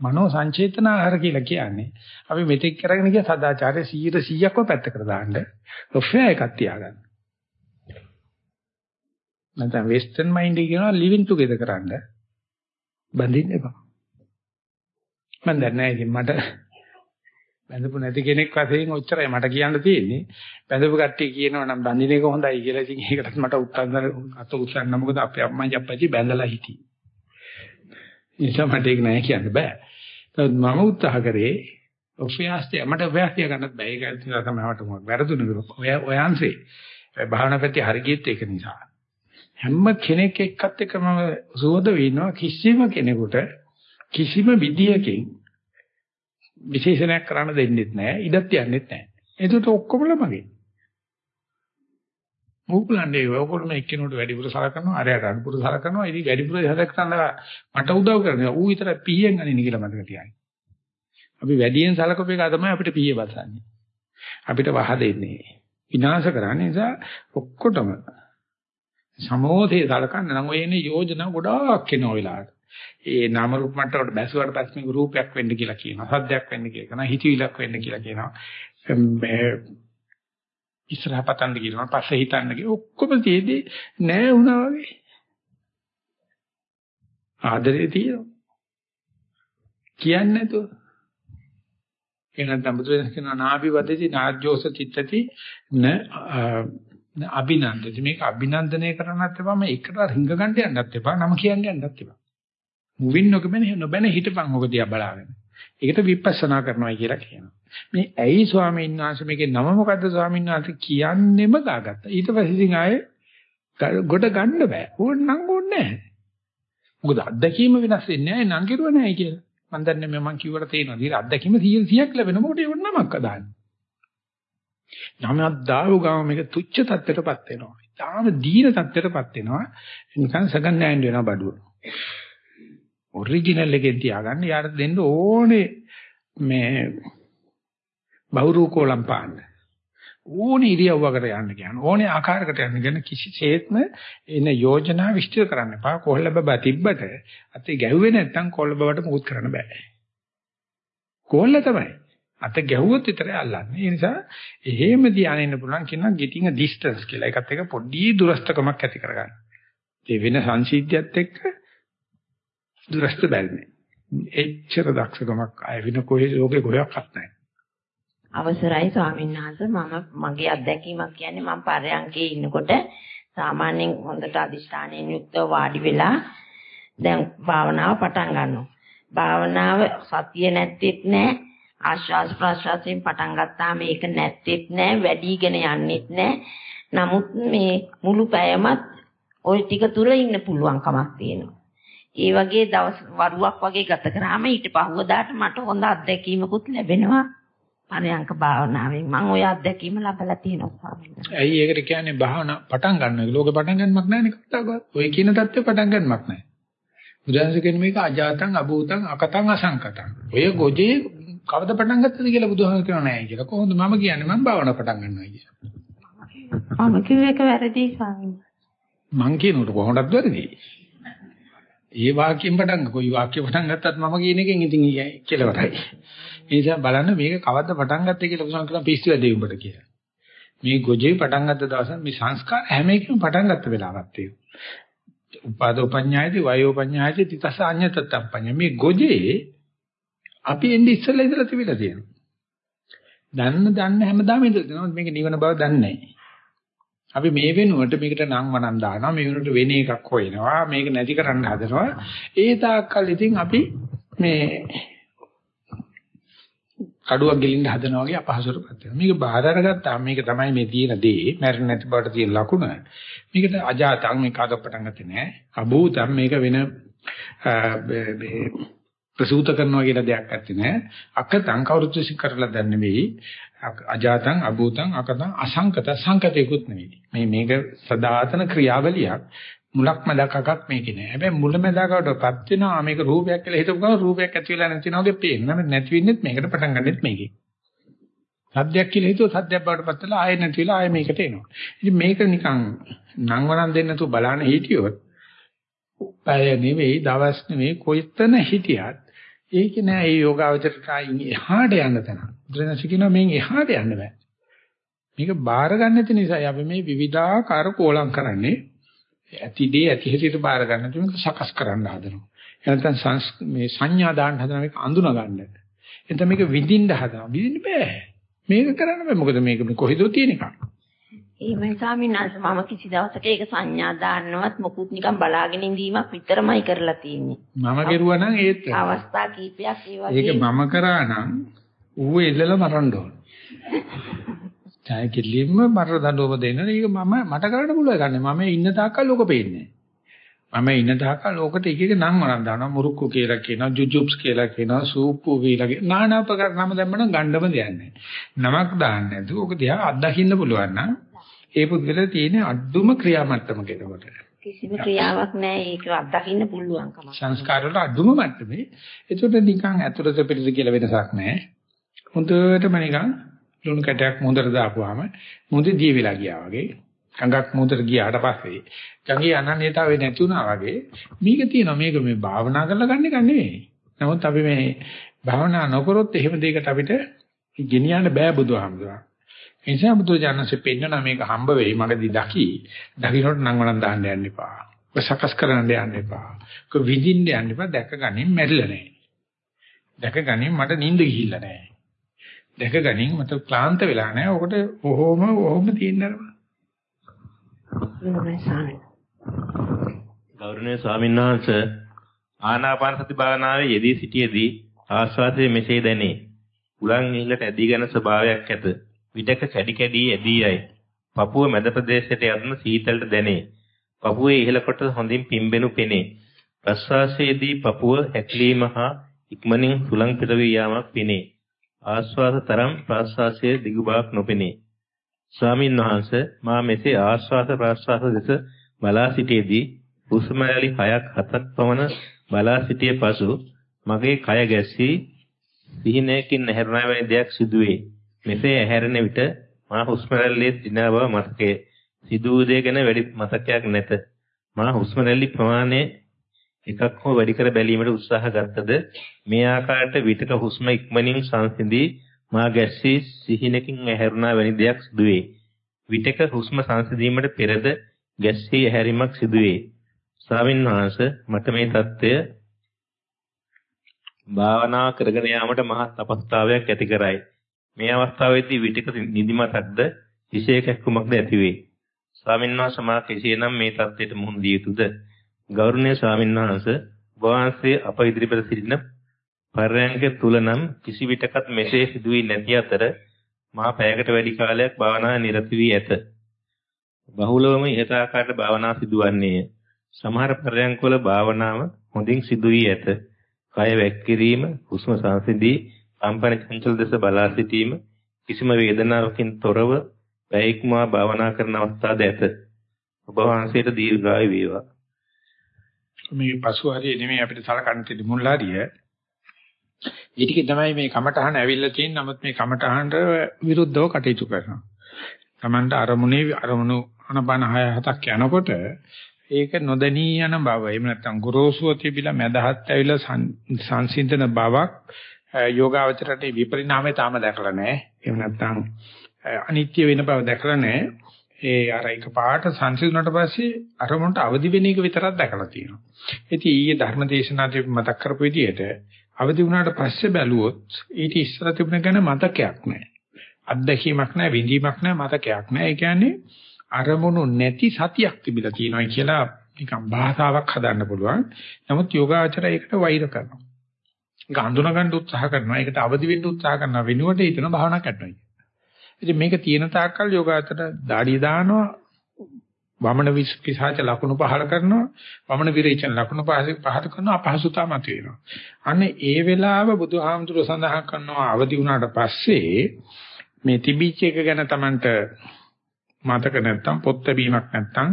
මනෝ සංචේතනාහාර කියලා කියන්නේ අපි මෙතෙක් කරගෙන ගිය සදාචාරය 100%ක්ව පැත්තකට දාන්න ඔෆෑ එකක් තියාගන්න. නැත්නම් වෙස්ටර්න් මයින්ඩ් එක කියනවා ලිවිං ටුගෙදර් කරන්න බඳින්න එපා. මම දන්නේ ඉතින් මට බඳපු නැති කෙනෙක් වශයෙන් ඔච්චරයි මට කියන්න තියෙන්නේ. බඳපු කට්ටිය කියනවා නම් බඳින එක හොඳයි කියලා. ඉතින් ඒකටත් මට උත්තර අත උස්සන්න මොකද අපේ අම්මයි අප්පච්චි බැඳලා හිටියේ. ඒ නිසා මට ඒක නෑ කියන්න බෑ. මම උත්සාහ කරේ ඔෆියාස්ටි මට ඔෆියාස්ටි ගන්නත් බෑ. ඒක නිසා තමයි මට මොකක් වැරදුනේ. ඔය ඔය අංශේ. භාවනා පැත්තේ හරියට ඒක නිසා. හැම කෙනෙක් එක්කත් එක්ක මම සුවද වෙනවා කිසිම කෙනෙකුට කිසිම විදියකින් විශේෂණයක් කරන්න දෙන්නෙත් නැහැ ඉඩක් තියන්නෙත් නැහැ. ඒකට ඔක්කොමල මගේ. මොකලන්නේ ඔයගොල්ලෝ මේ එක්කෙනෙකුට වැඩිපුර සලකනවා අරයට අනුපුර සලකනවා ඉතින් වැඩිපුර සලකන මට උදව් කරනවා ඌ විතර පීයෙන් අනින්න කියලා මතක තියාගන්න. අපි වැඩියෙන් සලකපු එක තමයි අපිට පීය බසන්නේ. අපිට වහ දෙන්නේ. විනාශ කරන්නේ නිසා ඔක්කොටම සමෝධේ සලකන්න නම් ඔය එන්නේ යෝජනා ගොඩාක් එනවා වෙලාවට. ඒ නාම රූප මට්ටමට බැසුවට පස්සේ මේක රූපයක් වෙන්න කියලා කියනවා. සද්දයක් වෙන්න කියලා කියනවා. හිතවිලක් වෙන්න කියලා කියනවා. මේ ඉස්සරහ පතන්න කියනවා. පස්සේ හිතන්න කියනවා. ඔක්කොම තියේදී නෑ වුණා වගේ. ආදරේ තියෙනවා. කියන්නේ නැතුව. එහෙනම් බුදුරජාණන් කියනවා නාභි වදති නාජ්ජෝස චිත්තති න අභිනන්දති මේක අභිනන්දනය කරන්නත් එපා මේ එකට රිංග ගන්න යන්නත් එපා නම කියන්න යන්නත් එපා මුවින් නොකමන නොබැන හිටපන් ඔක දිහා බලාගෙන. ඒකට විපස්සනා කරනවා කියලා කියනවා. මේ ඇයි ස්වාමීන් වහන්සේ මේකේ නම මොකද්ද ස්වාමීන් වහන්සේ කියන්නෙම දාගත්තා. ඊට පස්සේ ඉතින් ආයේ ගොඩ ගන්න බෑ. ඕන්නම් ඕනේ නැහැ. මොකද අත්දැකීම වෙනස් වෙන්නේ නැහැ නම් කිරුව නැහැ කියලා. මම දන්නේ මම කිව්වට තේරෙනවා. ඊට අත්දැකීම 100ක් ලැබෙන මොකටද ඒවට නමක් අදාන්නේ. නමක් දාව ගාම මේක තුච්ච තත්ත්වයටපත් වෙනවා. ඊටාම දීන තත්ත්වයටපත් වෙනවා. නිකන් සගන් නෑන්ඩ් වෙනවා බඩුව. ඔරිජිනල් එකෙන් තියාගන්න යාට දෙන්න ඕනේ මේ බහුරූකෝලම් පාන්න. ඕනේ ඉරියව්වකට යන්න කියන ඕනේ ආකාරයකට යන්න කියන කිසිසේත්ම එන යෝජනා විශ්චය කරන්න එපා. කොහොල්ල බබා තිබ්බට අතේ ගැහුවේ නැත්නම් කොල්ල බබට මුකුත් කරන්න බෑ. කොල්ල තමයි. අත ගැහුවොත් විතරයි අල්ලන්නේ. ඒ නිසා එහෙම ධානය ඉන්න පුළුවන් කියනවා getting a distance කියලා. ඒකත් එක පොඩි දුරස්තකමක් ඇති කරගන්න. ඒ වෙන සංසිද්ධියත් එක්ක දුරස්ත බැල්මේ. එච්චර දක්ෂකමක් ආය වෙන කොහේ ලෝකේ කොහෙවත් නැහැ. අවසරයි ස්වාමීන් වහන්සේ මම මගේ අත්දැකීමක් කියන්නේ මම පරයන්කේ ඉන්නකොට සාමාන්‍යයෙන් හොඳට අදිෂ්ඨානයෙන් යුක්තව වාඩි වෙලා දැන් භාවනාව පටන් ගන්නවා. භාවනාව සතිය නැත්තේත් නෑ ආශ්වාස ප්‍රශ්වාසයෙන් පටන් ගත්තාම ඒක නැත්තේත් නෑ වැඩිගෙන යන්නෙත් නෑ. නමුත් මේ මුළු පැයමත් ওই ටික තුල ඉන්න පුළුවන් කමක් තියෙනවා. ඒ වගේ දවස් වරුවක් වගේ ගත කරාම ඊට පහුවදාට මට හොඳ අත්දැකීමකුත් ලැබෙනවා. පරයන්ක භාවනාවෙන් මම ওই අත්දැකීම ලබලා තියෙනවා ස්වාමීන් වහන්සේ. ඇයි ඒකට කියන්නේ භාවනා පටන් ගන්න එක. ලෝකේ පටන් ගන්නමක් නැහැ නේ කතාවක. ඔය කියන தත්ත්වෙ පටන් ගන්නමක් නැහැ. බුදුන්සේ කියන්නේ මේක අජාතං අභූතං අකතං අසංකතං. ඔය ගොජේ කවද පටන් ගත්තද කියලා බුදුහාම කියනවා නෑ කියලා. කොහොමද මම කියන්නේ මම භාවනා පටන් ගන්නවා කියලා. මම කිව්ව එක වැරදි ස්වාමීන් මං කියනකොට කොහොමදත් වැරදි. ඒ වාක්‍යයෙන් පටන් කොයි වාක්‍ය පටන් ගත්තත් මම කියන එකෙන් ඉතින් කෙලවරයි. ඒ නිසා බලන්න මේක කවද්ද පටන් ගත්තේ කියලා බුදුහාම කියනවා පිස්සු වැඩේ උඹට කියලා. මේ ගොජේ පටන් ගත්ත දවස මේ සංස්කාර හැම එකම පටන් ගත්ත වෙලාවක් තියෙනවා. උපාදෝපඤ්ඤායති වයෝපඤ්ඤායති තිතස අඤ්ඤතත්තප්පඤ්ඤ මේ ගොජේ අපි එන්නේ ඉස්සෙල්ලා ඉඳලා තිබිලා තියෙනවා. දන්න දන්න හැමදාම ඉඳලා තියෙනවා මේක නිවන බව දන්නේ නැහැ. අපි මේ වෙනුවට මේකට නම් වණන් දානවා මේ වෙනුවට වෙන එකක් හොයනවා මේක නැති කරන්න හදනවා ඒ තාක්කල් ඉතින් අපි මේ කඩුවක් ගෙලින්න හදනවා වගේ අපහසුරපත් වෙනවා. මේක බාහිර අරගත්තාම මේක තමයි මේ තියෙන දේ, මැරෙන්නේ නැති බවට තියෙන ලකුණ. මේකට අජාතං මේක අද පටන් ගත්තේ නෑ. අභූතං මේක වෙන ප්‍රසූත කරනවා කියලා දෙයක් නැත්තේ නෑ. අකතං කවුරුත් විශ්ින් කරලා දැන් නෙවෙයි. අජාතං අභූතං අකතං අසංකත සංකතේකුත් නෙවෙයි. මේ මේක සදාතන ක්‍රියාවලියක්. මුලක් මැදකක් මේකේ නෑ. හැබැයි මුල මැදකටපත් වෙනවා මේක රූපයක් කියලා හිතපු ගමන් රූපයක් ඇති වෙලා නැති වෙනවා වගේ පේනවා. නැති වෙන්නෙත් මේකට පටන් ගන්නෙත් මේකේ. සද්දයක් කියලා හිතුව සද්දයක් බවට පත් වෙලා ආයෙ නැති වෙලා ආයෙ මේකට එනවා. ඉතින් මේක නිකන් නංවනන් දෙන්න තු බලන්න හිටියොත් පැය නෙවෙයි දවස් නෙවෙයි කොයිතන හිටියත් ඒක නෑ ඒ යෝගාවචරයට එහාට යන්න තැන. බුදුරජාණන් කියනවා මේන් එහාට යන්න බෑ. මේක බාර ගන්න නැති නිසා අපි මේ විවිධාකාර කෝලම් කරන්නේ ඇතිදී ඇති හැටියට බාර ගන්න තුමක සකස් කරන්න හදනවා. එනතන් මේ සංඥා දාන්න හදන මේක අඳුන ගන්න. එතන මේක විඳින්න හදනවා. විඳින්න බෑ. මේක කරන්න බෑ. මොකද මේක කොහෙදෝ තියෙන එකක්. එහෙමයි ස්වාමීන් වහන්සේ මම කිසි දවසක ඒක සංඥා දාන්නවත් මොකුත් නිකන් බලාගෙන ඉඳීමක් විතරමයි කරලා තියෙන්නේ. මම කෙරුවා නම් ඒත් අවස්ථා කීපයක් ඒ වගේ. ඒක මම කරා නම් ඌ එල්ලලා මරන්න ඕන. ඡාය කිලින්ම මර දඬුවම දෙන්න. ඒක මම මට කරන්න පුළුවන් ගන්න. මම ඉන්න තාක්කල් ලෝක පේන්නේ මම ඉන්න තාක්කල් ලෝකට එක එක නම් වරන් දානවා. මුරුක්කු කියලා කියනවා, ජුජුබ්ස් කියලා කියනවා, සූප්පු කියලා කියනවා. নানা ප්‍රකාර නම දැම්මම ගණ්ඩම දෙන්නේ නමක් දාන්න නැතුව ඔක දිහා අත්දකින්න පුළුවන් නම් ඒ පුද්ගලයා තියෙන අඩුම ක්‍රියාමට්ටමක එතකොට. කිසිම ක්‍රියාවක් නැහැ ඒක අත්දකින්න පුළුවන්කම. සංස්කාර වල අඩුම මට්ටමේ. ඒකට නිකන් ඇතුළත පිළිද කියලා වෙනසක් නැහැ. හොඳටම නිකන් ලුණු කැටයක් මුහුදට දාපුවාම මුහුද දී වෙලා ගියා වගේ ගඟක් මුහුදට ගියාට පස්සේ ගඟේ අනන්‍යතාවය නැති වුණා වගේ මේක තියෙනවා මේක මේ භාවනා කරලා ගන්න එක නෙවෙයි. නමුත් අපි මේ භාවනා නොකරොත් එහෙම දෙයකට අපිට ගෙනියන්න බෑ බුදුහාමුදුරුවෝ. ඒ නිසා බුදුජානසෙ පෙන්නන මේක හම්බ වෙයි මගදී දකි. දකින්නට නම් වණන් දාන්න යන්න එපා. ඔය සකස් කරන්න යන්න එපා. ඔක විඳින්න යන්න එපා. දැකගනින් මැරිලා නැහැ. දැකගනින් මට නිින්ද ගිහිල්ලා නැහැ. දැක ගනින් මට ක්ලාන්ත වෙලා නැහැ. ඔකට ඔහොම ඔහොම තියෙනවා. ගෞරවනීය ස්වාමීන් වහන්සේ ආනාපාන සති භාවනාවේ යෙදී සිටියේදී ආස්වාදයේ මෙසේ දැනේ. උලන් ඉහළට ඇදීගෙන ස්වභාවයක් ඇත. විඩක කැඩි කැඩි ඇදී යයි. පපුව මැද ප්‍රදේශයට යන සීතලට දැනේ. පපුවේ ඉහළ කොටස හොඳින් පිම්බෙනු පෙනේ. ප්‍රස්වාසයේදී පපුව ඇක්ලීම හා ඉක්මනින් සුලං පිට වී යාමක් පෙනේ. ආස්වාද තරම් ප්‍රාශ්වාසයේ දිගු බවක් නොපෙනේ. ස්වාමීන් වහන්සේ මා මෙසේ ආස්වාද ප්‍රාශ්වාස දෙස බලා සිටියේදී හුස්ම රැලි 6ක් 7ක් පමණ බලා සිටිය පසු මගේ කය ගැස්සී සිහිනයකින් නැහැරුණා වැනි දෙයක් සිදුවේ. මෙසේ ඇහැරෙන විට මා හුස්ම රැල්ලේ සිටිනා බව මතකය. සිදු වූ දේ ගැන වැඩි මතකයක් නැත. මා හුස්ම රැල්ලි ප්‍රමාණය එකක් හෝ වැඩි කර බැලීමට උත්සාහ ගත්තද මේ ආකාරයට විටක හුස්ම ඉක්මනින් සංසිඳී මා ගැස්සී සිහිනකින් ඇහැරුණා වැනි දෙයක් සිදුවේ. විටක හුස්ම සංසිඳීමට පෙරද ගැස්සී ඇහැරීමක් සිදුවේ. ස්වාමීන් වහන්ස මට මේ தত্ত্বය භාවනා කරගෙන යාමට මහත් අපස්ථාවයක් ඇති කරයි. මේ අවස්ථාවේදී විතක නිදිමතක්ද විශේෂ කැක්කුමක්ද ඇතිවේ. ස්වාමින් වහන්සේ මා කෙසේනම් මේ தත්ත්වයට මුහුණ දිය යුතුද? ගෞරවනීය ස්වාමීන් වහන්සේ වහන්සේ අප ඉදිරිපිට සිටින පරයන්ක තුල නම් කිසි විටකත් මෙසේ සිදුවී නැති අතර මා පැයකට වැඩි කාලයක් භාවනාවේ නිරත වී ඇත. බහුලවම ඉහත ආකාරයට භාවනා සිදුවන්නේය. සමහර පරයන්කවල භාවනාව හොඳින් සිදු වී ඇත. කය වැක්කිරීම, හුස්ම සංසිඳී, කම්පන චංචල දෙස බලා සිටීම කිසිම වේදනාවකින් තොරව පැයක්මා භාවනා කරන අවස්ථාද ඇත. ඔබ වහන්සේට දීර්ඝායු වේවා. මේ පසු හරිය නෙමෙයි අපිට සලකන්න තියෙන මුල් හරිය. ඊටික තමයි මේ කමටහන ඇවිල්ලා තියෙන්නේ. නමුත් මේ කමටහනට විරුද්ධව කටයුතු කරනවා. Tamanta අරමුණේ අරමුණු අනබන 6 7ක් යනකොට ඒක නොදැනී යන බව. එහෙම නැත්නම් ගොරෝසුව තිබිලා මැදහත් ඇවිල්ලා සංසිඳන බවක් යෝගාවචරයට විපරිණාමය තාම දැකලා නැහැ. එහෙම නැත්නම් අනිත්‍ය වෙන බව දැකලා නැහැ. ඒ අර එක පාට සංසිඳුණාට පස්සේ අරමුණට අවදි වෙන එක විතරක් දැකලා තියෙනවා. ඉතින් ඊයේ ධර්මදේශනාදී මතක් කරපු විදිහට අවදි වුණාට පස්සේ බැලුවොත් ඊට ඉස්සර තිබුණ ගැන මතකයක් නැහැ. අත්දැකීමක් නැහැ, විඳීමක් නැහැ, මතකයක් නැහැ. ඒ කියන්නේ අරමුණු නැති සතියක් තිබිලා තියෙනවා කියලා නිකන් භාෂාවක් හදන්න පුළුවන්. නමුත් යෝගාචරය ඒකට වෛර කරනවා. ඒක හඳුනා ගන්න උත්සාහ කරනවා. ඒකට අවදි වෙන්න උත්සාහ කරනවා. වෙනුවට හිතන භාවනා කරනවා. ඉතින් මේක තියෙන තාක්කල් යෝගාචර දාඩිය දානවා. වමන විසාච ලකුණු පහල කරනවා. වමන විරේචන ලකුණු පහල කරනවා. අපහසුතාව මත වෙනවා අනේ ඒ වෙලාව බුදුහාමුදුර සඳහන් කරනවා අවදි වුණාට පස්සේ මේ තිබිච්ච එක ගැන Tamanට මතක නැත්තම් පොත් බැීමක් නැත්තම්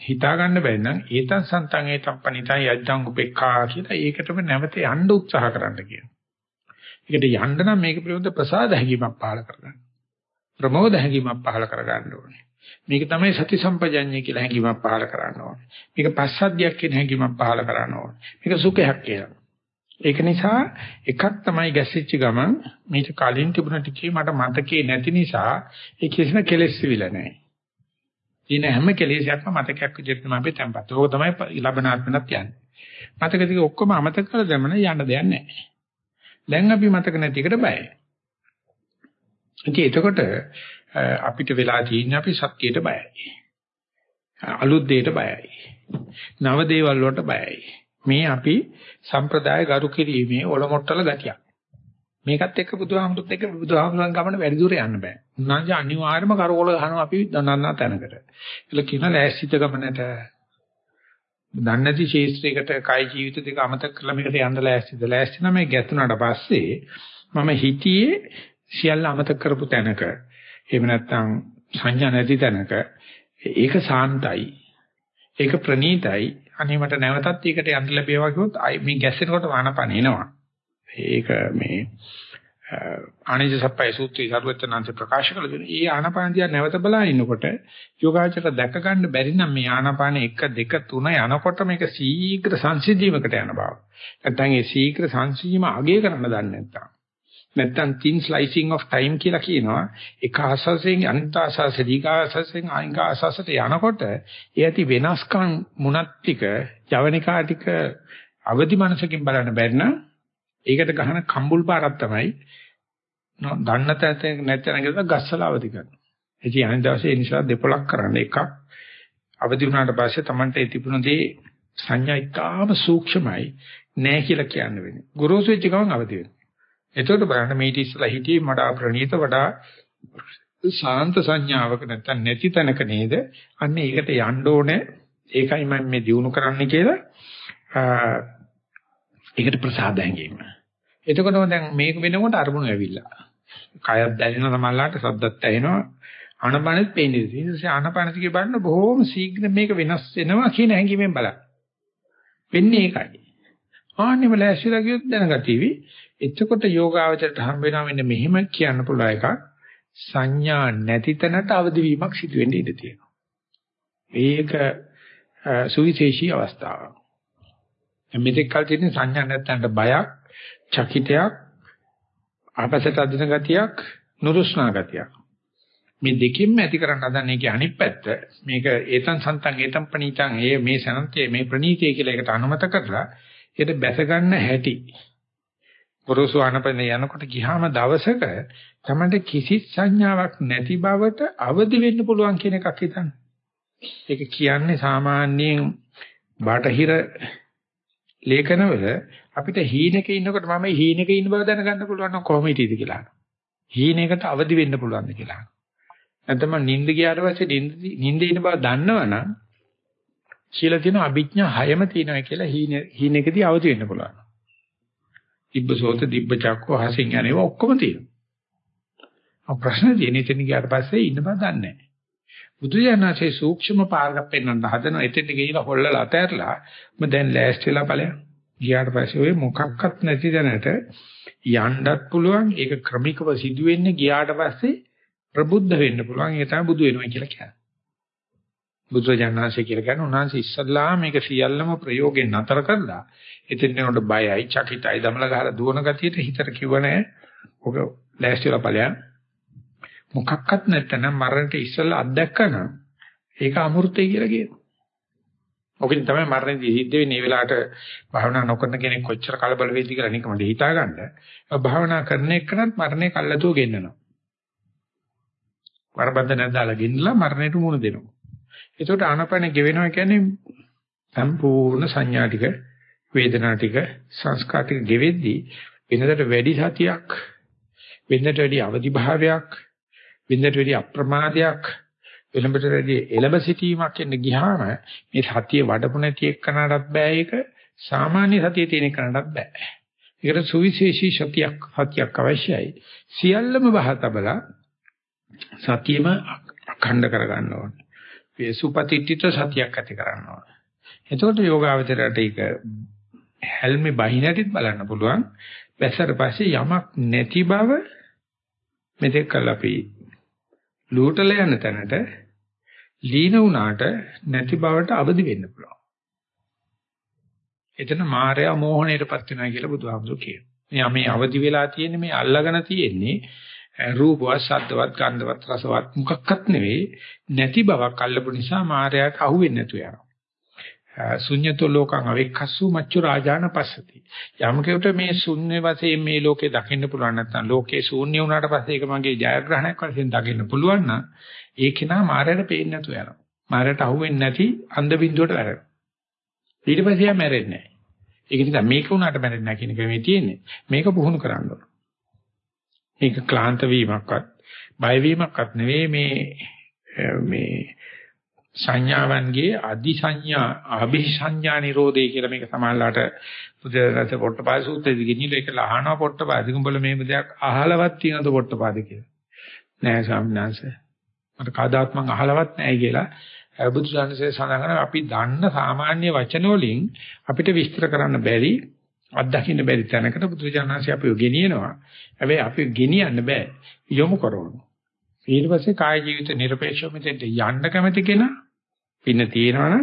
හිතා ගන්න බැරි නම් ඒතං සන්තං ඒතං පනිතං යජ්ජං උපේක්ඛා කියලා ඒකටම නැවත යන්න උත්සාහ කරන්න කියනවා. ඒකට යන්න නම් මේක පිළිබඳ ප්‍රසාද හැඟීමක් පහළ කරගන්න. ප්‍රමෝද හැඟීමක් පහළ කරගන්න ඕනේ. මේක තමයි සති සම්පජඤ්ඤය කියලා හැඟීමක් පහළ කරන්න ඕනේ. මේක පස්සද්ධියක් කියන හැඟීමක් පහළ කරන්න ඕනේ. මේක සුඛයක් කියලා. ඒක නිසා එකක් තමයි ගැසිච්ච ගමන් මේක කලින් තිබුණ ටිකේ මට මතකේ නැති නිසා ඒ කිසිම කෙලෙස් විල නැහැ. ඉන හැම කෙලෙසයක්ම මතකයක් විදිහට තමයි අපි තැම්පත්. ඕක තමයි ලබනාත්මනත් යන්නේ. මතක ටික ඔක්කොම අමතක කරලා දැමන යන්න දෙයක් නැහැ. දැන් අපි මතක නැති එකට බයයි. ඉතින් එතකොට අපිට වෙලා තියෙන්නේ අපි සත්‍යයට බයයි. අලුත් දෙයට බයයි. නව දේවල් වලට බයයි. මේ අපි සම්ප්‍රදාය ගරු කිරීමේ ඔලොමොට්ටල ගතියක්. මේකත් එක්ක බුදුහාමුදුරුත් එක්ක බුදුහාමුදුරන් ගමන වැඩි දුර යන්න බෑ. උන්වහන්සේ අනිවාර්යයෙන්ම කරකෝල ගහනවා අපි දන්නා තැනකට. ඒක කියන ලෑස්තිත ගමනට දන්නේ නැති ශේත්‍රයකට කයි ජීවිත දෙක අමතක කරලා මේකට යන්න ලෑස්තිද? ලෑස්ති නම් මේ ගැතුණාට පස්සේ මම හිතියේ සියල්ල අමතක කරපු තැනක එහෙම නැත්නම් සංඥා නැති තැනක ඒක සාන්තයි. ඒක ප්‍රණීතයි. අනේ මට නැවතත් ඒකට යන්න ලැබේවා කිව්වොත් මේ ගැස්සෙනකොට වානපන එනවා. ඒක මේ ආනිජ සප්පයි සූත්‍රය සරුවචනාංශ ප්‍රකාශ කළ දෙන. ඊ ආනාපානදියා නැවත බලා ඉන්නකොට යෝගාචර දැක ගන්න බැරි නම් මේ ආනාපාන 1 2 3 යනකොට මේක ශීඝ්‍ර සංසිද්ධීමකට යන බව. නැත්නම් ඒ ශීඝ්‍ර සංසිද්ධීම අගය කරන්න දන්නේ නැත්නම් නැත්තම් thin slicing of time කියලා කියනවා එක ආසසෙන් අනිත් ආසස දීඝාසසෙන් අනිත් ආසසට යනකොට ඒ ඇති වෙනස්කම් මුණත් ටික ජවනිකා ටික අවදි මනසකින් බලන්න බැරි නම් ඒකට ගහන කම්බුල් පාරක් තමයි දන්න තැන නැත්නම් කියලා ගස්සලා අවදි කරනවා. ඉතින් අනිත් දවසේ ඒ නිසා දෙපොලක් කරන්න එකක් අවදි වුණාට පස්සේ Tamante ඒ තිබුණ දේ සංඥා ඉතාම සූක්ෂමයි නෑ කියලා කියන්න වෙන්නේ. ගුරුසු වෙච්ච ගමන් අවදි වෙනවා. එතකොට බලන්න මේ ඉතිස්සලා හිටියේ වඩා ප්‍රණීත වඩා ශාන්ත සංඥාවක නැත්තම් නැති තැනක නේද? අන්න ඒකට යන්න ඕනේ. ඒකයි මම මේ දිනු කරන්න කියලා ඒකට ප්‍රසාද හැංගීම. එතකොටම දැන් මේක වෙනකොට අරමුණු ඇවිල්ලා. කයත් දැනෙන සමල්ලාට සද්දත් ඇහෙනවා. ආනපනෙත් පේන්නේ. ඒ නිසා ආනපනතික බලන්න බොහොම ශීඝ්‍ර මේක වෙනස් වෙනවා කියන හැඟීමෙන් බලන්න. වෙන්නේ ඒකයි. ආන්නෙම ලෑස්තිලා ගියොත් දැනගතිවි. එතකොට යෝගාවචරයට හම් වෙනවා මෙන්න මෙහෙම කියන්න පුළුවන් එකක්. සංඥා නැති තැනට අවදි වීමක් සිදු වෙන්න ඉඩ තියෙනවා. ඒක සුවිශේෂී අවස්ථාවක්. මෙතෙක් කල තියෙන සංඥා නැත්තන්ට බයක්, චකිතයක්, ආපසට අදින ගතියක්, නුරුස්නා ගතියක්. මේ දෙකින්ම ඇති කරන්න හදන්නේ කිය අනිත් පැත්ත මේක ඒතන් සන්තන් ඒතන් ප්‍රණීතං ඒ මේ සනන්තේ මේ ප්‍රණීතය කියලා එකට අනුමත කරලා ඒකට බැස ගන්න හැටි. ගොරෝසු ආනපන යනකොට ගියාම දවසක තමයි කිසි සංඥාවක් නැති බවට අවදි වෙන්න පුළුවන් කියන එකක් හිතන්න. ඒක කියන්නේ සාමාන්‍යයෙන් බාටහිර ලේඛනවල අපිට හීනෙක ඉන්නකොට මම හීනෙක ඉන්න බව දැනගන්න පුළුවන් නම් කොහොම හිටියද කියලා. හීනෙකට අවදි වෙන්න පුළුවන්ද කියලා. නැත්නම් නිින්ද ගියාට පස්සේ නිින්ද ඉන්න බව දන්නවනම් කියලා තියෙන අභිඥා හයම තියෙනවා කියලා හීනෙකදී අවදි වෙන්න පුළුවන්. දිබ්බසෝත දිබ්බචක්කෝ හසින් යන්නේ ඔක්කොම තියෙනවා. අ ප්‍රශ්න තියෙන එතන ගියාට පස්සේ ඉන්න බව දන්නේ නැහැ. බුදුජානකසේ සූක්ෂම පාරක් පෙන්වන්න හදන එතෙන්ට ගිහිලා හොල්ලලා අතෑරලා මම දැන් ලෑස්තිලා ඵලයක්. ගියාට පස්සේ ඔය මොකක්වත් නැති දැනට යන්නත් පුළුවන් ඒක ක්‍රමිකව සිදුවෙන්නේ ගියාට පස්සේ ප්‍රබුද්ධ වෙන්න පුළුවන් ඒ තමයි බුදු වෙනවා කියලා කියන්නේ. බුදුරජාණන්සේ කියලා කියන්නේ උන්වහන්සේ ඉස්සල්ලා මේක සියල්ලම ප්‍රයෝගෙන් නතර කරලා එතෙන් යනකොට බයයි, චකිතයි, දමල ගහලා දුවන ගතියට හිතට කිව්ව නෑ. ඔක ලෑස්තිලා ඵලයන් මොකක්වත් නැත්නම් මරණයට ඉස්සල්ලා අත්දැකන ඒක අමෘතය කියලා කියනවා. ඔකින් තමයි මරණයේදී සිද්ධ වෙන්නේ මේ වෙලාවට භාවනා නොකරන කෙනෙක් කොච්චර කලබල වෙයිද කියලා නිකමද හිතාගන්න. භාවනා කරන එකනත් මරණය කල්ලාතුව ගෙන්නනවා. වරබද්ද නැද්දාලා ගෙන්නලා මරණයට මුහුණ දෙනවා. ඒකට ආනපන ගෙවෙනවා කියන්නේ සම්පූර්ණ සංඥා ටික වේදනා ටික සංස්කාර ටික ගෙවෙද්දී වෙනදට වැඩි සතියක් වෙනදට වැඩි අවදි භාවයක් වෙනදට වැඩි අප්‍රමාදයක් එළඹට වැඩි එළඹ සිටීමක් එන්න ගියාම මේ සතිය වඩපු නැති එක්කනටත් බෑ ඒක සාමාන්‍ය සතිය තියෙන එක්කනටත් බෑ ඒකට සුවිශේෂී සතියක් සතියක් අවශ්‍යයි සියල්ලම බහතබලා සතියම අඛණ්ඩ කරගන්න ඕනේ සුපතිට්ඨිත සතියක් ඇති කරනවා. එතකොට යෝගාවචරයට ඒක හැල්මේ බහිනටිත් බලන්න පුළුවන්. වැස්සට පස්සේ යමක් නැති බව මෙතෙක් කල් අපි ලූටල යන තැනට ලීන වුණාට නැති බවට අවදි වෙන්න පුළුවන්. එතන මායя මෝහණයටපත් වෙනවා කියලා බුදුහාමුදුරු කියනවා. මේ මේ අවදි වෙලා තියෙන්නේ මේ අල්ලගෙන තියෙන්නේ රූපවත්, ශබ්දවත්, ගන්ධවත්, රසවත් මොකක්වත් නෙවෙයි නැති බවක් අල්ලපු නිසා මායයට අහුවෙන්නේ නැතු යනවා. ශුන්‍යතෝ ලෝකං අවික්ඛස්සු මච්චු රාජාන පස්සති. යම් කෙනෙකුට මේ ශුන්‍ය වශයෙන් මේ ලෝකේ දකින්න පුළුවන් නැත්නම් ලෝකේ ශූන්‍ය වුණාට පස්සේ ඒක මගේ ජයග්‍රහණයක් වශයෙන් දකින්න පුළුවන් නම් ඒ කෙනා මායයට පේන්නේ නැතු යනවා. මායයට අහුවෙන්නේ නැති අන්ධ බින්දුවට වැටෙනවා. ඊට පස්සේ යා මැරෙන්නේ නැහැ. ඒක නිසා මේක උනාට මැරෙන්නේ නැහැ කියන එක මේ තියෙන්නේ. මේක පුහුණු කරන්න ඕන. මේක ක්ලාන්ත වීමක්වත් බය වීමක්වත් නෙවෙයි මේ මේ සංඥාවන්ගේ අදි සංඥා අභි සංඥා නිරෝධය කියලා මේක සමානලාට බුදුරජාණන් පොට්ටපාද සූත්‍රයේදී ගෙනියලා ඒක ලහනවා පොට්ටපාද උඹල මේම දෙයක් අහලවත් තියනද පොට්ටපාද කියලා නෑ ස්වාමීනාංශ මට කවදාත් මං අහලවත් නෑ කියලා බුදුසසුනේ සඳහන් අපි දන්න සාමාන්‍ය වචන වලින් අපිට විස්තර කරන්න බැරි අත්දකින්න බැරි තැනකට බුදුරජාණන්සේ අපිව ගෙනියනවා. හැබැයි අපි ගෙනියන්න බෑ. යොමු කරනවා. ඊට පස්සේ කාය ජීවිත නිර්පේක්ෂව මෙතෙන්ට යන්න කැමති කෙනා පින්න තියෙනවනම්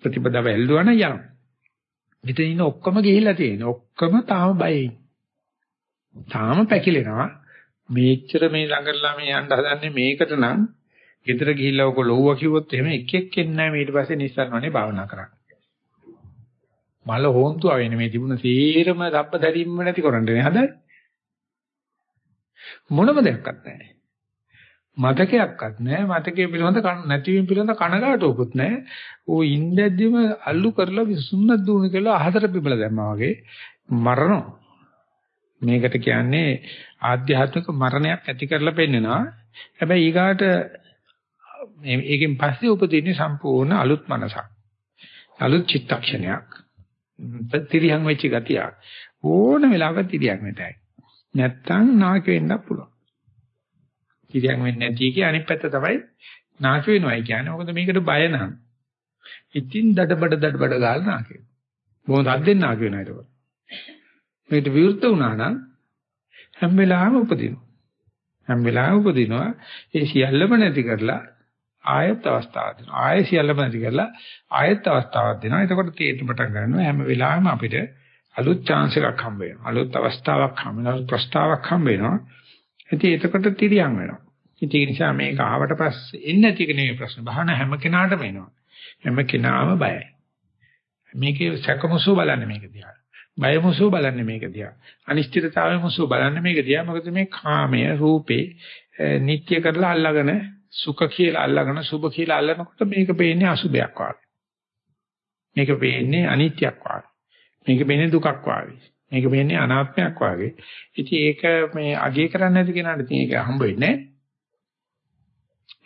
ප්‍රතිපදාව ඇල්ලුවනම් යනවා. මෙතන ඉන්න ඔක්කොම ගිහිල්ලා තියෙනවා. ඔක්කොම තාම බයයි. තාම පැකිලෙනවා. මේච්චර මේ ළඟලා මේ යන්න හදන්නේ මේකට නම් ගෙදර ගිහිල්ලා ඔක ලොව්වා කිව්වොත් එහෙම එක එක් එන්නේ නැහැ ඊට පස්සේ නිස්සාරණනේ භාවනා කරන්න. මල හොන්තු ආවෙන්නේ මේ තිබුණ සීරම සබ්බදරින්ම නැති කරන්නේ හදන්නේ. මොනම දෙයක්වත් නැහැ. මතකයක්වත් නැහැ. මතකයේ පිළිබඳ නැතිවීම පිළිබඳ කනගාටුවකුත් නැහැ. ඌ ඉන්දැද්දිම අල්ලු කරලා විසුන්නක් දුවන කියලා අහතර පිබල දැම්මා වගේ මරනවා. මේකට කියන්නේ ආධ්‍යාත්මික මරණයක් ඇති කරලා පෙන්නනවා. හැබැයි ඊගාට මේකෙන් පස්සේ උපදින්නේ සම්පූර්ණ අලුත් මනසක්. අලුත් චිත්තක්ෂණයක්. තිරියන් වෙච්ච ගතිය ඕන වෙලාවක තිරියන් වෙතයි. නැත්තම් නාක වෙන්න පුළුවන්. තිරියන් වෙන්නේ නැති කිය අනිත් පැත්ත තමයි නාක වෙනවයි කියන්නේ. මොකද මේකට බය නම්. ඉතින් දඩබඩ දඩබඩ ගාලා නාක වෙනවා. මොකද අද්දෙන් නාක වෙනවා ඒක. මේකට විරුද්ධ වුණා නම් හැම වෙලාවෙම උපදිනවා. හැම වෙලාවෙම උපදිනවා. ඒ සියල්ලම නැති කරලා ආයත් අවස්ථාවක් දෙනවා. ආයෙ සියල්ලම නැති කරලා ආයත් අවස්ථාවක් දෙනවා. එතකොට තේරෙන්න පටන් ගන්නවා හැම වෙලාවෙම අපිට අලුත් chance එකක් හම්බ වෙනවා. අලුත් අවස්ථාවක් හම්බ වෙනවා. ප්‍රස්තාවක් හම්බ වෙනවා. ඉතින් එතකොට තිරියම් වෙනවා. ඉතින් ඒ නිසා මේක ආවට පස්සේ එන්නේ නැති එක නෙවෙයි ප්‍රශ්න. බහන හැම කෙනාටම එනවා. හැම කෙනාම බයයි. මේකේ සැකමසු බලන්නේ මේක දිහා. බයමසු බලන්නේ මේක දිහා. අනිශ්චිතතාවයමසු බලන්නේ මේක දිහා. මොකද මේ කාමය, රූපේ නිත්‍ය කරලා අල්ලාගෙන සුඛ කියලා අල්ලගෙන සුභ කියලා අල්ලනකොට මේක පේන්නේ අසුභයක් වගේ. මේක පේන්නේ අනිත්‍යක් වගේ. මේක වෙන්නේ දුකක් වාගේ. මේක වෙන්නේ අනාත්මයක් වාගේ. ඉතින් ඒක මේ අගය කරන්නේ නැති කෙනාට ඉතින් ඒක හම්බ වෙන්නේ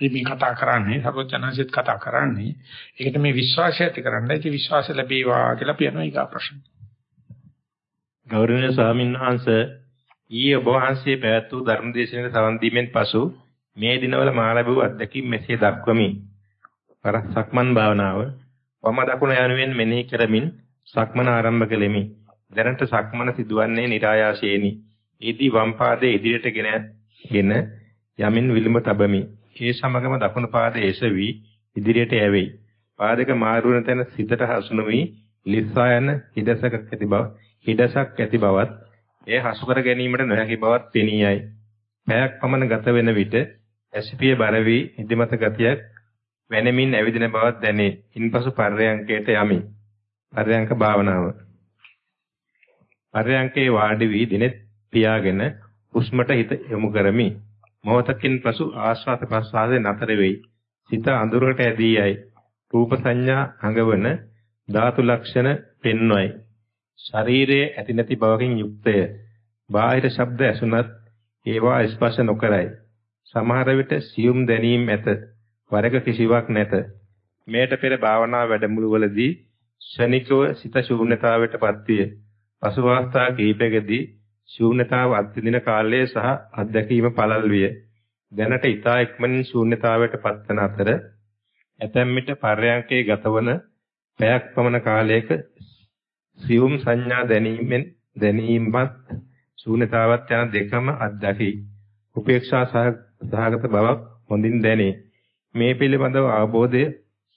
නැහැ. මේ කතා කරන්නේ සර්වඥාන්සෙත් කතා කරන්නේ. ඒකට මේ විශ්වාසය ඇති කරන්න. ඉතින් විශ්වාසය ලැබේවා කියලා පියනවා ඊගා ප්‍රශ්න. ගෞරවනීය ස්වාමීන් වහන්සේ ඊයේ ඔබ වහන්සේ පැවැත් වූ ධර්මදේශනයේ සවන් දීමෙන් පසු මේ දිනවල මා ලැබූ අත්දැකීම් මෙසේ දක්වමි. පර සක්මන් භාවනාව වම දකුණ යනුවෙන් මෙනෙහි කරමින් සක්මන ආරම්භ කළෙමි. දැනට සක්මන සිදුවන්නේ નિરાයාසයෙනි. ඊදී වම් පාදයේ ඉදිරියට ගෙන යමින් විලුඹ තබමි. ඒ සමගම දකුණු පාදයේ එසවි ඉදිරියට යැවෙයි. පාදක මාරුවන තැන සිතට හසුන වී ලිස්සා යන හිඩසක ඇති බව හිඩසක් ඇති බවත් එය හසු කර ගැනීමට නොහැකි බවත් පෙනී යයි. පැයක් පමණ ගත වෙන විට ඇසිපිය බර වී නිදිමත ගතියක් වෙනමින් ඇවිදින බවක් දැනේ. ඉන්පසු පර්යංකයට යමි. පර්යංක භාවනාව. පර්යංකේ වාඩි වී දිනෙත් පියාගෙන හුස්මට හිත යොමු කරමි. මොහොතකින් පසු ආශ්වාස ප්‍රශ්වාසයේ නතර වෙයි. සිත අඳුරකට ඇදී යයි. රූප සංඥා අඟවන ධාතු ලක්ෂණ පෙන්වයි. ශරීරයේ ඇති නැති බවකින් යුක්තය. බාහිර ශබ්ද ඇසුණත් ඒවා ස්පර්ශ නොකරයි. සමහර විට සියුම් දැනීම් ඇත. වරක කිසිවක් නැත. මේට පෙර භාවනා වැඩමුළුවලදී ශනිකව සිත ශූන්‍යතාවයටපත් විය. පසු අවස්ථා කිහිපයකදී ශූන්‍යතාව අත්දින කාලයේ සහ අත්දැකීම පළල් විය. දැනට ඊතා ඉක්මනින් ශූන්‍යතාවයට පත්වන අතර ඇතැම් විට පර්යංකේ ගතවන පැයක් පමණ කාලයක සියුම් සංඥා දැනීමෙන් දැනීමත් ශූන්‍යතාවත් යන දෙකම අත්දැකි. උපේක්ෂා සහගත බවක් හොඳින් දැනේ. මේ පිළිබඳව අවබෝධය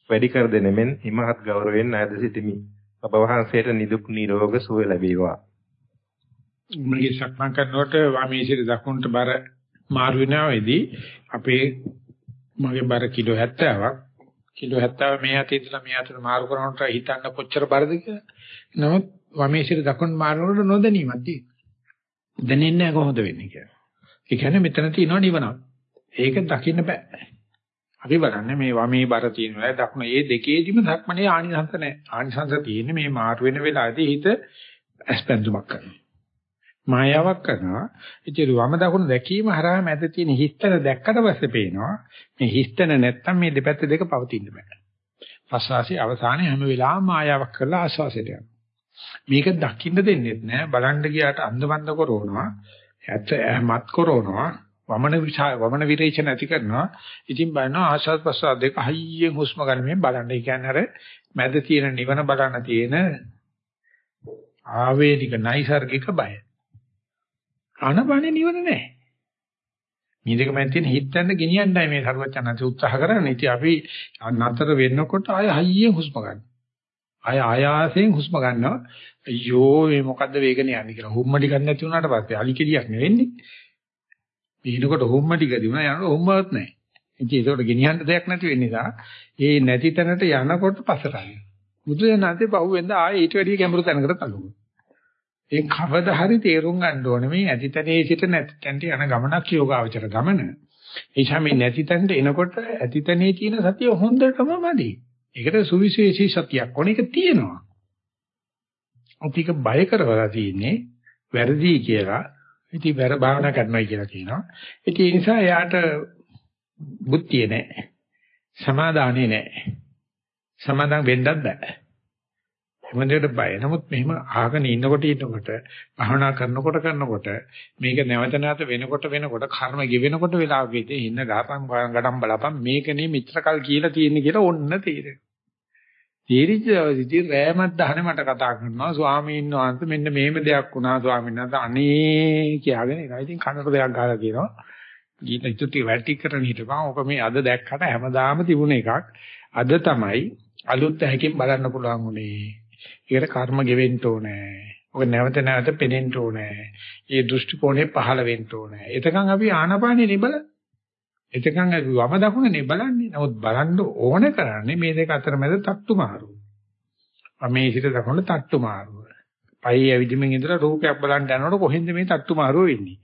වැඩි කර දෙන මෙන් හිමහත් ගෞරවයෙන් අයද සිටිමි. ඔබ වහන්සේට නිදුක් නිරෝග සුවය ලැබේවා. මගේ සක්මන් කරනකොට වමේ සිට දකුණට බර මාරු වෙනවෙදී අපේ මගේ බර කිලෝ 70ක් කිලෝ 70 මේ අතේ ඉඳලා මේ අතට මාරු කරනකොට හිතන්න කොච්චර බරද කියලා. නමුත් වමේ සිට දකුණට මාරුනකොට නොදැනීමක් තියෙනවා. දැනෙන්නේ නැහැ කොහොමද වෙන්නේ කියලා. ඒ කියන්නේ මෙතන තියෙනවා නිවනක්. ඒක දකින්න බෑ. අපි බලන්නේ මේ වමේ බර තියෙන වෙලාව දකුණ ඒ දෙකේදිම ධක්මනේ ආනිසංස නැහැ. ආනිසංස තියෙන්නේ මේ මාරු වෙන වෙලාවේදී හිත ඇස්පැන්දුමක් කරනවා. මායාවක් කරනවා. ඉතින් වම දකුණ දැකීම හරහා මැද තියෙන හිස්තන දැක්කට පස්සේ පේනවා මේ හිස්තන නැත්තම් මේ දෙපැත්ත දෙක පවතින්න බෑ. ප්‍රසවාසී අවසානයේ හැම වෙලාවෙම මායාවක් කරලා ආස්වාසයට යනවා. මේක දකින්න දෙන්නේ නැහැ. බලන්න ගියාට අන්ධබන්ද කරනවා. ඇත්ත මත් කරනවා. වමන විචා වමන විරේචන ඇති කරනවා. ඉතින් බලනවා ආශාස් ප්‍රසාද දෙක හයියෙන් හුස්ම ගන්නමින් බලන්න. ඒ කියන්නේ අර මැද තියෙන නිවන බලන්න තියෙන ආවේනික නයිසර්ගික බය. අනබනේ නිවන නැහැ. මේ දෙක මැද තියෙන හිතෙන්ද ගෙනියන්නයි මේ සර්වචනන්ත උත්සාහ කරන්නේ. ඉතින් අපි නතර වෙන්නකොට ආය හයියෙන් හුස්ම ගන්න. ආය ආයාසයෙන් හුස්ම ගන්නවා. අයියෝ මේ මොකද්ද වේගන යන්නේ කියලා. හුම්මඩි ගන්න නැති වුණාට පස්සේ අලි කෙලියක් නෙවෙන්නේ. පිනකොට හොම්ම ටික දිනුනා යනකොට හොම්මවත් නැහැ. ඉතින් ඒකට ගෙනියන්න දෙයක් නැති වෙන නිසා ඒ නැති තැනට යනකොට පස්සට ආවේ. බුදුදහමේ පහුවෙන්ද ආයේ ඊට වැඩිය ගැඹුරු තැනකට තලුවා. ඒ කවදා හරි තේරුම් ගන්න ඕනේ මේ ඇති තැනේ සිට නැති තැනට යන ගමනක් යෝගාවචර ගමන. ඒ නිසා නැති තැනට එනකොට ඇති තැනේ තියෙන සතිය හොඳටම මදි. ඒකට සුවිශේෂී සතියක් ඕන එක තියෙනවා. අතික බය කරවලා තියෙන්නේ වැරදි කියලා ඉතින් වැර භාවනා කරනවා කියලා කියනවා. ඉතින් ඒ නිසා එයාට බුද්ධිය නැහැ. සමාදානෙ නැහැ. සමාදාන් වෙන්නත් බෑ. මොන්දේට බය. නමුත් මෙහෙම ආගෙන ඉන්නකොට ඉන්නකොට භාවනා කරනකොට කරනකොට මේක නැවත නැවත වෙනකොට වෙනකොට කර්ම ගෙවෙනකොට වෙලාවෙදී ඉන්න ගහපන් ගඩම් බලපන් මේකනේ මිත්‍රකල් කියලා තියෙන්නේ කියලා ඔන්න තේරෙනවා. තීරිච්ච දවසේදී රෑමත් දහනේ මට කතා කරනවා. ස්වාමීන් වහන්සේ මෙන්න මෙහෙම දෙයක් වුණා. ස්වාමීන් වහන්සේ අනේ කියාගෙන ඒක ඉතින් කනට දෙයක් ගහලා කියනවා. ගීත ඉතුටි වැටි කරන හිටපන්. ඕක මේ අද දැක්කට හැමදාම තිබුණ එකක්. අද තමයි අලුත් හැකින් බලන්න පුළුවන් උනේ. ඒකට කර්ම ගෙවෙන්න ඕනේ. ඔක නැවත නැවත පෙනෙන්න ඕනේ. ඒ දෘෂ්ටි කෝණය පහළ වෙන්න ඕනේ. එතකන් අපි ආනපානෙ නිබල එතකන් අපි වම දකුණනේ බලන්නේ. නමුත් බලන්න ඕන කරන්නේ මේ දෙක අතර මැද තට්ටු මාරුව. වමේ සිට දකුණට තට්ටු මාරුව. පයි ඇවිදින්මින් ඉඳලා රූපයක් බලන්න යනකොට කොහෙන්ද මේ තට්ටු මාරුව වෙන්නේ?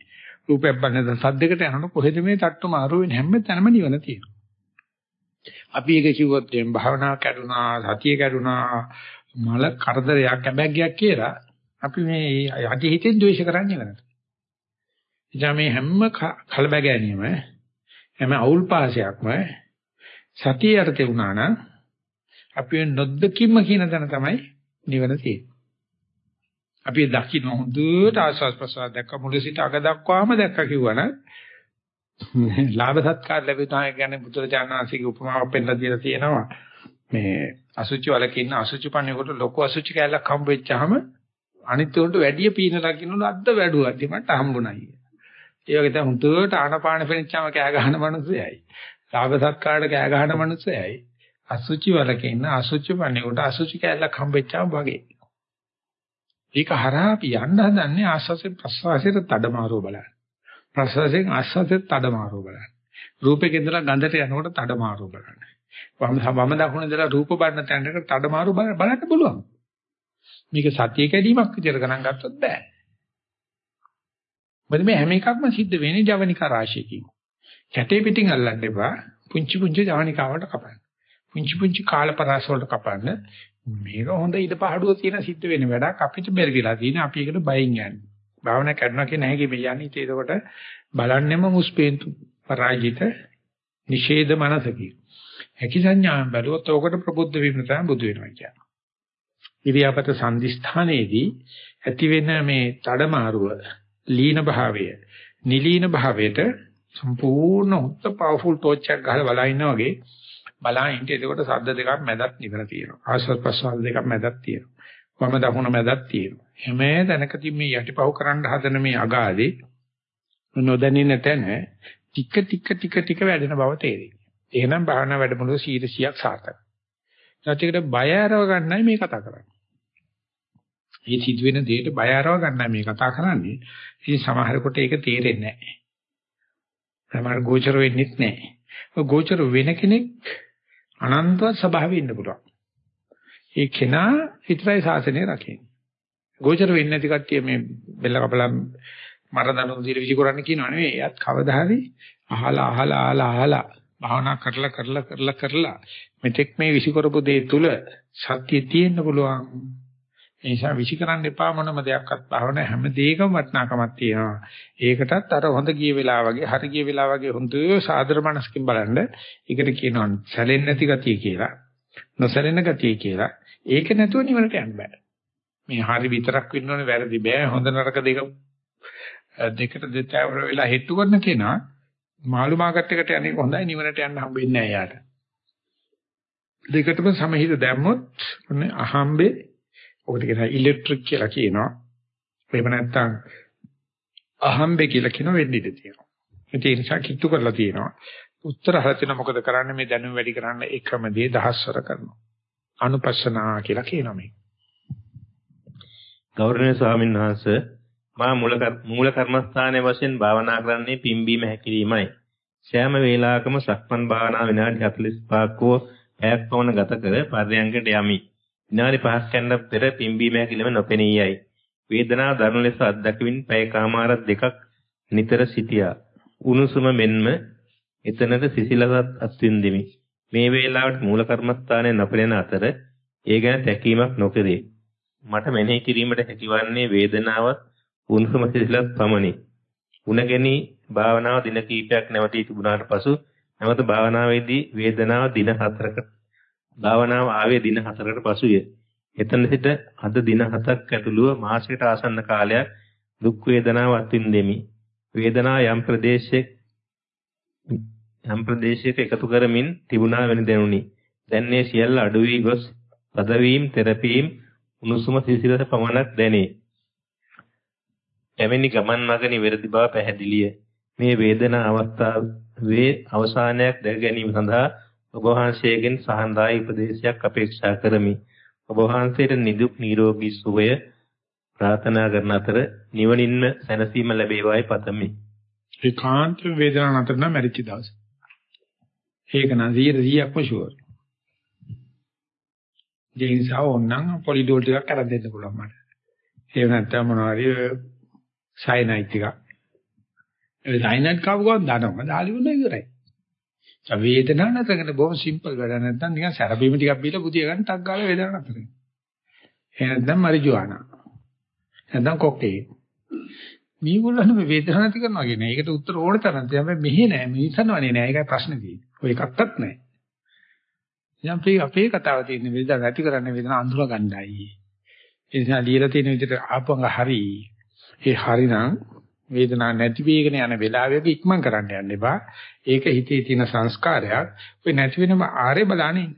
රූපයක් බලන සද්දයකට යනකොට කොහෙද මේ තට්ටු මාරුව වෙන්නේ? හැම තැනම නිවන තියෙනවා. අපි ඒක කිව්වොත් දැන් භාවනා කරුණා, සතිය කරුණා, මල කරදරයක් හැබැග්යක් කියලා අපි මේ යටි හිතෙන් ද්වේෂ කරන්නේ නැත. එනිසා මේ හැම කලබගෑනියම හැම අවුල් පාසයක්ම සතිය යටතේ වුණා නම් අපි නොදකින්ම කියන තැන තමයි නිවන තියෙන්නේ. අපි දකින්න හොඳට ආස්වාස් ප්‍රසවාස දැක්ක මුල සිට අග දක්වාම දැක්ක කිව්වනම් ලාභ සත්කාර ලැබුණා කියන්නේ බුදුරජාණන් වහන්සේගේ උපමාවක් පෙන්නලා දීලා තියෙනවා. මේ අසුචි වලක ඉන්න අසුචි පණේකට ලොකු අසුචි කැලක් හම්බ වෙච්චාම අනිත් උන්ට වැඩි පීනලා කියනවලු අද්ද වැඩුවා. ඉතින් මට හම්බුණා. ඒ වගේ තමයි හුදුවට ආනපාන පෙනිච්චාම කෑ ගහන මිනිස්සයයි. ලාභ සත්කාරට කෑ ගහන මිනිස්සයයි. අසුචි වලක ඉන්න අසුචි පණේකට අසුචි කැලක් හම්බෙච්චාම වගේ. ඒක හරහා අපි යන්න හදන්නේ ආස්වාසේ ප්‍රසවාසයට තඩමාරුව බලන්න. ප්‍රසවාසයෙන් ආස්වාසයට තඩමාරුව බලන්න. රූපේ ඉඳලා ගඳට යනකොට තඩමාරුව බලන්න. වම වම දකුණ ඉඳලා රූප බලන තැනකට තඩමාරුව බලන්න පුළුවන්. මේක සතිය කැඩීමක් විදිහට ගණන් ගත්තොත් බෑ. මොකද මේ හැම එකක්ම සිද්ධ වෙන්නේ ජවනිකා රාශියකින්. කැටේ පිටින් අල්ලන්න එපා. පුංචි පුංචි ජවනිකාවට කපන්න. පුංචි පුංචි කාලපරාස වලට කපන්න. මේක හොඳ ඉඩ පහඩුව තියෙන සිද්ධ වෙන වැඩක් අපිට බැරි වෙලා තියෙන අපි ඒකට බයින් යන්නේ. භාවනා කරනවා කියන හැකි මේ යන්නේ ඒකට බලන්නෙම මුස්පේන්තු පරාජිත නිෂේධ මනසකි. හැකි සංඥාවෙන් බැලුවොත් ඔකට ප්‍රබුද්ධ වීම තමයි බුදු වෙනවා කියන්නේ. ඉරියාපත සංදිස්ථානයේදී ඇති වෙන මේ තඩමාරුව ලීන භාවය. නිලීන භාවයට සම්පූර්ණ උත්ත පවර්ෆුල් ටෝච් එකක් ගහලා බලා ඉන්නා වගේ බලා ඉන්න එතකොට ශබ්ද දෙකක් මැදක් නිවන තියෙනවා. ආශ්වාස ප්‍රශ්වාස දෙකක් මැදක් තියෙනවා. වම දකුණ මැදක් තියෙනවා. හැම තැනකදී මේ යටිපහුව කරන්න හදන මේ අගාදී නොදැනින තැන ටික ටික ටික ටික වැඩෙන බව තේරෙයි. එහෙනම් භාවනා වැඩමුළුව 100ක් සාර්ථකයි. සත්‍යකට බය අරව ගන්නයි මේ කතා කරන්නේ. මේ සිදුවෙන දෙයට බය අරව ගන්නයි මේ කතා කරන්නේ. ඉතින් සමහරකට ඒක තේරෙන්නේ නැහැ. සමහර ගෝචර වෙන්නේ නැහැ. ඔය ගෝචර වෙන කෙනෙක් අනන්ත ස්වභාවයේ ඉන්න පුළුවන්. ඒ කෙනා හිතයි සාසනය රකින්නේ. ගෝචර වෙන්නේ නැති කට්ටිය මේ බෙල්ල කපලා මරදණු දිලි විසි කරන්න කියනවා නෙවෙයි. එයත් කවදා හරි අහලා අහලා අහලා අහලා භාවනා කරලා කරලා කරලා කරලා මෙතෙක් මේ විසි කරපු දේ තුල සත්‍ය තියෙන්න පුළුවන්. ඒ නිසා විසි කරන්න එපා මොනම දෙයක්වත් භාවනා හැම දෙයකම වටිනාකමක් තියෙනවා. ඒකටත් අර හොඳ ගිය වෙලාව වගේ හරි ගිය වෙලාව වගේ හොඳ සාදර මනසකින් බලන්න. ඒකට කියනවා සැලෙන්නේ නැති ගතිය කියලා. නොසැලෙන ගතිය කියලා. ඒක නැතුව නිවනට යන්න බෑ. මේ හරි විතරක් වෙන්න ඕනේ වැරදි බෑ. හොඳ නරක දෙක දෙකට දෙතවර වෙලා හෙට්ටු කරන කෙනා මාළු මාකට් එකට යන්නේ හොඳයි නිවනට යන්න හම්බෙන්නේ නැහැ යාට. දෙකටම සමහිත දැම්මොත් ඔන්නේ අහම්බේ ඔකට කියනවා ඉලෙක්ට්‍රික් කියලා කියනවා. එහෙම නැත්නම් අහම්බේ කියලා කියන වෙන්න ඉඩ තියෙනවා. ඒ නිසා කිට්ටු කරලා තියෙනවා. උත්තර හරතින මොකද කරන්නේ මේ දැනුම වැඩි කරන්න එකම දේ දහස්වර කරනවා. අනුපස්සනා කියලා කියනවා මේ. ගෞරවනීය ස්වාමීන් වහන්සේ මා මූල මූල කර්මස්ථානයේ වශයෙන් භාවනා කරන්නේ පිම්බීම හැකිලීමයි. සෑම වේලාවකම සක්මන් භාවනා විනාඩි 45ක් හෝ පැයක් පමණ ගත කර පර්යංගයට යමි. විනාඩි 5ක් යන පෙර පිම්බීම හැකිලිම නොපෙනී යයි. වේදනාව දරුණු ලෙස අත්දැකමින් පැයකමාරක් දෙකක් නිතර සිටියා. උණුසුම මෙන්ම එතනද සිසිලසත් අත්විඳෙමි. මේ වේලාවට මූල කර්මස්ථානයේ නොපෙනෙන අතර ඒ ගැන තැකීමක් නොකරේ. මට මෙනෙහි කිරීමට හැකිවන්නේ වේදනාවත් උණුසුම සිසිලත් පමණි. උණගැනි භාවනාව දින කිහිපයක් නැවතී තිබුණාට පසු නැවත භාවනාවේදී වේදනාව දින 4කට භාවනාව ආවේ දින 4කට පසුය. එතන සිට අද දින 7ක් ඇතුළුව මාසයකට ආසන්න කාලයක් දුක් වේදනාව අත්විඳෙමි. වේදනාව යම් ප්‍රදේශයක යම් ප්‍රදේශයක එකතු කරමින් තිබුණා වෙන දැනුනි. දැන් මේ සියල්ල අඩු වී ගොස් පදවීම් තෙරපීම් උණුසුම සිසිලස පමණක් දැනේ. එවැනි ගමන් මඟ නිවැරදි බව පැහැදිලිය. මේ වේදනා අවස්ථාවේ අවසානයක් දැක ගැනීම සඳහා ඔබ වහන්සේගෙන් සහනදායී උපදේශයක් අපේක්ෂා කරමි. ඔබ වහන්සේට නිදුක් නිරෝගී සුවය ප්‍රාර්ථනා කරන අතර නිවනින්ම සැනසීම ලැබේවායි පතමි. ඒකාන්ත වේදනාවක් නතර නම් මැරිච්ච දවස. ඒක නම් 100%ක්ම ෂුවර්. ඒ නිසා ඕනනම් පොලිඩෝල් ටිකක් අරන් දෙන්න පුළුවන් මට. ඒ නැත්නම් මොනවා හරි සයනයිට් ටිකක්. ඒ සයනයිට් කාපු ගමන් දානවා. දාලි වුණා ඉවරයි. වේදනාව නැතගෙන බොහොම සිම්පල් වැඩ නැත්නම් නිකන් සැරබීම ටිකක් බීලා පුතිය ගන්න ටක් ගාලා වේදනාවක් නැතර. එහෙම නැත්නම් මරිජුවානා. නැත්නම් කොක්ටේල්. මේගොල්ලන් මේ වේදනාව නැති කරනවා කියන්නේ. ඒකට උත්තර ඕන තරම් තියෙනවා. මෙහෙ නෑ. මිනිස්සුන්වනේ නෑ. ඒකයි ප්‍රශ්නේ තියෙන්නේ. ඔය එකක්වත් නෑ. යම් අපේ අපේ කතාව තියෙන වේදනාව නැති කරන්න වේදනාව අඳුර ගන්නයි. ඒ නිසා ලියලා තියෙන විදිහට ආපුවම හරි. ඒ හරිනම් වේදනාවක් නැති වේගන යන වෙලාවෙක ඉක්මන් කරන්න යන්න එපා. ඒක හිතේ තියෙන සංස්කාරයක්. ඔය නැති වෙනම ආරේ බලන්නේ.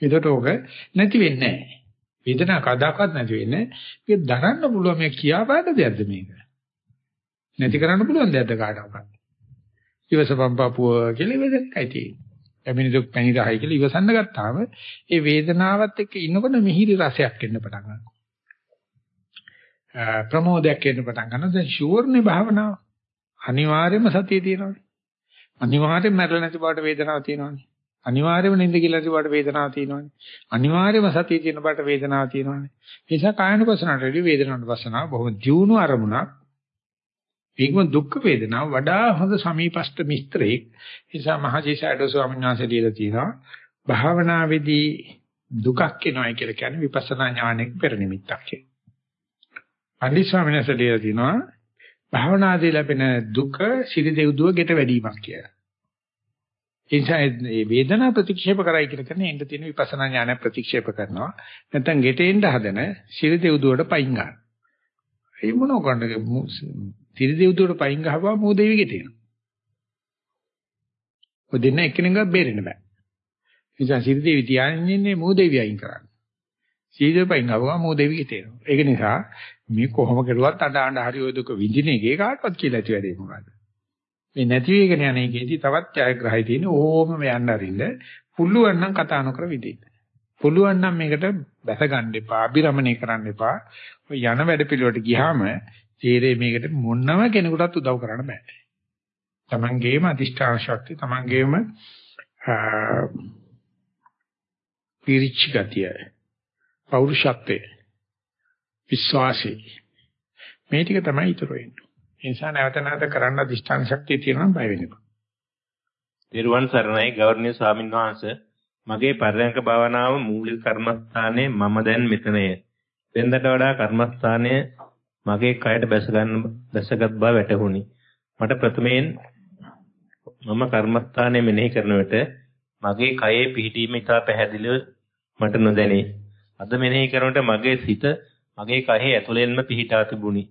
එතකොට ඕක නැති වෙන්නේ නැහැ. වේදනාව කදාකවත් නැති වෙන්නේ. ඒක දරන්න පුළුවන් මේ කියාපාද දෙයක්ද මේක? නැති කරන්න පුළුවන් දෙයක්ද කාටවත්? ඉවසපම්පාපුව කියලා වේදනකයි තියෙන්නේ. පැමිණි දුක් පැණි රහයි කියලා ඉවසන්න ගත්තාම ඒ වේදනාවත් එක්ක ඉන්නකොට මිහිරි රසයක් එන්න පටන් ගන්නවා. ප්‍රමෝදයක් එන්න පටන් ගන්නවා. දැන් ෂුවර්නේ භාවනාව. අනිවාර්යයෙන්ම සතිය තියෙනවානේ. අනිවාර්යයෙන්ම මරලා නැති බවට වේදනාවක් තියෙනවානේ. අනිවාර්යයෙන්ම නිින්ද කියලා නැති බවට වේදනාවක් තියෙනවානේ. අනිවාර්යයෙන්ම සතිය තියෙන බවට වේදනාවක් තියෙනවානේ. ඒ නිසා කායනුපසනාවට වැඩි වේදනානුපසනාව බොහොම දියුණු අරමුණක්. ඒකම දුක් වේදනාව වඩා හොඳ සමීපස්ත මිත්‍රයෙක්. ඒ නිසා මහජීසඩෝ ස්වාමීන් වහන්සේ දීලා තියෙනවා භාවනාවේදී දුකක් එනවා කියලා කියන්නේ විපස්සනා ඥානෙක පෙර නිමිත්තක් කියලා. පණ්ඩිත ස්වාමීන් වහන්සේ දීලා තිනවා භාවනාදී ලැබෙන දුක සිරිදෙව්දුව ගෙට වැඩිවීමක් කියලා. ඒ නිසා මේ වේදනා ප්‍රතික්ෂේප කරයි කියලා කියන්නේ එන්න තියෙන විපස්සනා ඥාන ප්‍රතික්ෂේප කරනවා. නැත්නම් ගෙට එන්න හදන සිරිදෙව්දුවට පයින් ගන්න. ඒ මොන කරන්නද? සිරිදෙව්දුවට පයින් ගහපුවා මොදේවි ගෙට එනවා. ඔය දෙන්න එක්කෙනෙක්ව බේරෙන්න බෑ. ඒ නිසා සිරිදෙවි තියාගෙන ඉන්නේ මොදේවි අයින් කරන්න. සීදපයින් ආවම මොදේවි ගෙට එනවා. ඒක නිසා මේ කොහොම කරුවත් අඬ අඬ හරි ඔය දුක විඳින එකේ කාටවත් කියලා ඇති වැඩේ මොකද්ද? මේ නැති වෙගෙන යන එකේදී තවත් ජයග්‍රහයි තියෙන ඕමම යන්න අරින්න පුළුවන් නම් කතා නොකර විදින්න. පුළුවන් නම් මේකට බැස ගන්න එපා, අබිරමණය කරන්න එපා. ඔය යන වැඩ පිළිවෙලට ගියාම තීරේ මේකට මොනම කෙනෙකුටත් උදව් කරන්න බෑ. තමන්ගේම අධිෂ්ඨාන ශක්තිය, තමන්ගේම පිරිච්ච ගතිය, පෞරුෂත්වය විශ්වාසය. මේ ටික තමයි ඉතුරු වෙන්නේ. ඒ නිසා නැවත නැවත කරන්න අධිෂ්ඨාන ශක්තිය තියෙනවා බය වෙන්න එපා. දේරුවන් සරණයි ගෞරවනීය ස්වාමින් වහන්සේ මගේ පරයන්ක භාවනාව මූලික කර්මස්ථානයේ මම දැන් මෙතනය. වෙනදට වඩා කර්මස්ථානය මගේ කයට බැස ගන්න බැසගත් බව වැටහුණි. මට ප්‍රථමයෙන් මම කර්මස්ථානයේ මෙනෙහි කරන විට මගේ කයේ පිහිටීම ඉතා පැහැදිලිව මට නොදැනේ. අද මෙනෙහි කරනකොට මගේ සිත මගේ කයෙහි ඇතුළෙන්ම පිහිටා තිබුණි.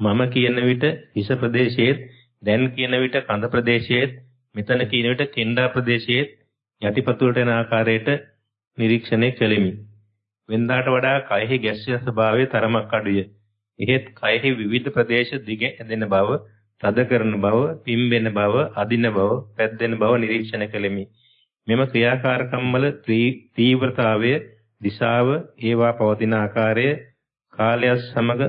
මම කියන විට හිස ප්‍රදේශයේත් දැන් කියන විට කඳ ප්‍රදේශයේත් මෙතන කියන විට කෙන්ඩා ප්‍රදේශයේත් යටිපතුලට එන ආකාරයට නිරීක්ෂණය කෙලිමි. වෙනදාට වඩා කයෙහි ගැස්සිය ස්වභාවය තරමක් අඩුය. එහෙත් කයෙහි විවිධ ප්‍රදේශ දිග ඇදෙන බව, තද කරන බව, පිම්බෙන බව, අදින බව, පැද්දෙන බව නිරීක්ෂණය කෙලිමි. මෙම ක්‍රියාකාරකම් වල තීව්‍රතාවය, දිශාව, ඒවා පවතින ආකාරය කාලය සමග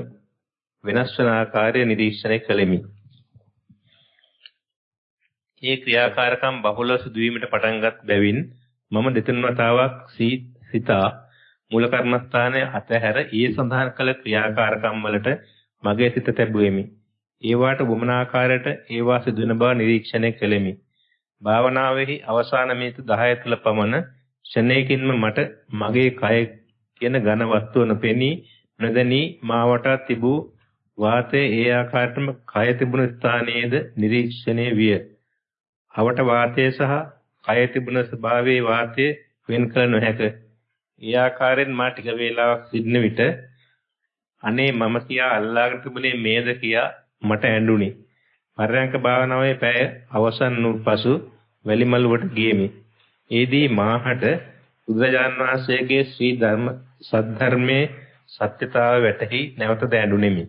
වෙනස් වන ආකාරය නිරීක්ෂණය කළෙමි. ඒ ක්‍රියාකාරකම් බහුල සිදුවීමට පටන්ගත් බැවින් මම දෙතුන් වතාවක් සිතා මූල කර්මස්ථානයේ අතහැර ඊයේ සඳහන් කළ ක්‍රියාකාරකම් වලට මගේ සිත තැබුවෙමි. ඒවාට වමන ආකාරයට ඒවා සිදුවන බව නිරීක්ෂණය කළෙමි. භාවනාවේහි අවසාන මිනිත්තු 10 තුළ පමණ ෂණයකින්ම මට මගේ කය කියන ඝන වස්තුව නොපෙනී නොදැනී මාවට තිබූ වාතයේ ඒ ආකාරයටම කය තිබුණ ස්ථානයේද නිරීක්ෂණය විය. අවට වාතය සහ කය තිබුණ ස්වභාවයේ වාතය වෙන් කළ නොහැක. ඒ ආකාරයෙන් මා ටික වේලාවක් සිටින විට අනේ මම කියා අල්ලාගෙන තිබුණේ මේද කියා මට ඇඬුණි. පරයන්ක භාවනාවේ පැය අවසන් වූ පසු වැලිමලුවට ගියෙමි. ඒදී මාහට බුදුරජාණන් වහන්සේගේ ශ්‍රී ධර්ම සද්ධර්මයේ සත්‍යතාව වැටහි නැවත දැඬුනිමි.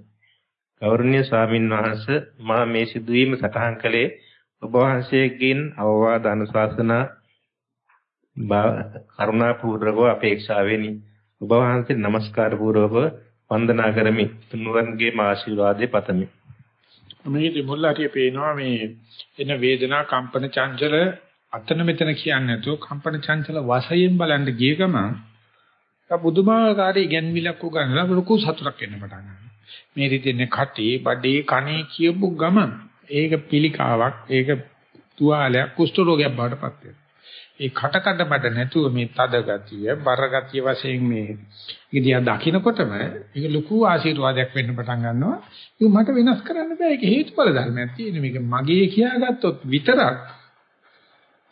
ගෞරවනීය ස්වාමින් වහන්සේ මා මේ සිදුවීම සටහන් කළේ ඔබ වහන්සේගෙන් අවවාද අනුශාසනා කරුණාපූර්වකව අපේක්ෂාවෙනි. ඔබ වහන්සේ নমස්කාර පූර්වකව වන්දනා කරමි. තුන්වන්ගේ ආශිර්වාදේ පතමි. මේකේ මුල්ලාටිය පේනවා මේ එන වේදනා කම්පන චංචල අතන මෙතන කියන්නේ නැතුව කම්පන චංචල වශයෙන් බලන්න ගිය ගමන් බුදුමාකාරී ඉගැන්විලක් උගන්වලා ලොකු සතුටක් එන්න පටන් ගන්නවා. මේ රිදෙන්නේ කටේ, බඩේ, කනේ කියපු ගමන් ඒක පිළිකාවක්, ඒක තුවාලයක්, කුෂ්ඨ රෝගයක් බවට පත් වෙනවා. ඒ කට කඩ බඩ නැතුව මේ තද ගතිය, බර ගතිය වශයෙන් මේ ඉදියා දකින්නකොටම ඒක ලොකු ආශිර්වාදයක් වෙන්න පටන් ගන්නවා. ඒක මට වෙනස් කරන්න බෑ. ඒක හේතුඵල ධර්මයක් තියෙන. මේක මගේ කියාගත්තොත් විතරක්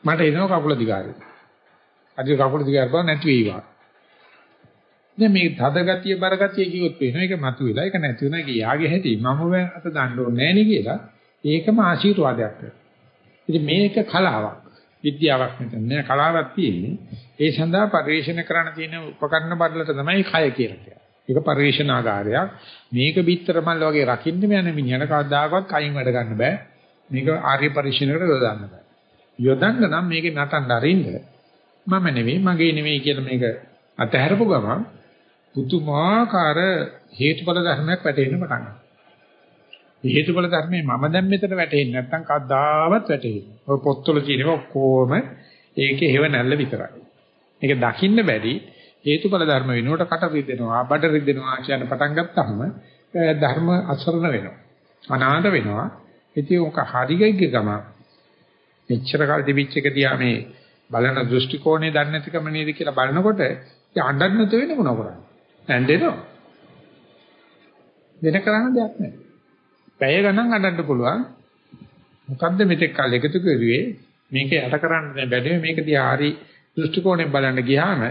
මට එනවා කකුල දිගාරේ. අද කකුල දිගාර බව නැති වේවා. දැන් මේ තද ගතිය බර ගතිය කිව්වොත් වෙනවා. ඒක මතුවෙලා ඒක නැති වෙනවා. ඒක යාගේ හැටි මම අත දාන්න ඕනේ නෑනේ කියලා. ඒකම ආශිර්වාදයක් වෙනවා. ඉතින් මේක කලාවක්. විද්‍යාවක් මෙතන නෑ කලාවක් තියෙන්නේ. ඒ සඳහා පරිශන කරන්න තියෙන උපකරණ බඩලට තමයි කය කියලා කියන්නේ. ඒක පරිශනාගාරයක්. මේක බිත්තර මල් වගේ රකින්න යන මිනිහට කවදාකවත් කයින් වැඩ ගන්න බෑ. මේක ආර්ය පරිශනකට යොදන්න බෑ. යොදන්න නම් මේකේ නටන්න අරින්න මම නෙවෙයි මගේ නෙවෙයි කියලා මේක අතහැරපු ගමන් පුතුමාකාර හේතුඵල ධර්මයක් වැටෙන්න පටන් ගන්නවා. හේතුඵල ධර්මයේ මම දැන් මෙතන වැටෙන්නේ නැත්නම් කවදාවත් වැටෙන්නේ. ඔය පොත්වල තියෙනවා ඔක්කොම ඒකේ හේව නැල්ල විතරයි. මේක දකින්න බැරි හේතුඵල ධර්ම වෙනුවට කට රිදෙනවා, බඩ රිදෙනවා කියන පටන් ගත්තාම ධර්ම අසරණ වෙනවා. අනාථ වෙනවා. ඉතින් ඔක හරිගයිගේ ගම. මෙච්චර කාල තිබිච්ච එක දිහා මේ බලන දෘෂ්ටි කෝණය දන්නේ නැතිකම නේද කියලා බලනකොට ඉතින් අඬන්න නැතු වෙන්නේ මොන කරන්නේ? ඇඬෙනවා. වෙන කරන්න දෙයක් නැහැ. පැය ගණන් අඬන්න පුළුවන්. මොකද්ද මෙතෙක් කල් එකතු කරුවේ? මේක යට කරන්න බැහැ. මේක දිහා හරි දෘෂ්ටි කෝණයෙන් බලන්න ගියාම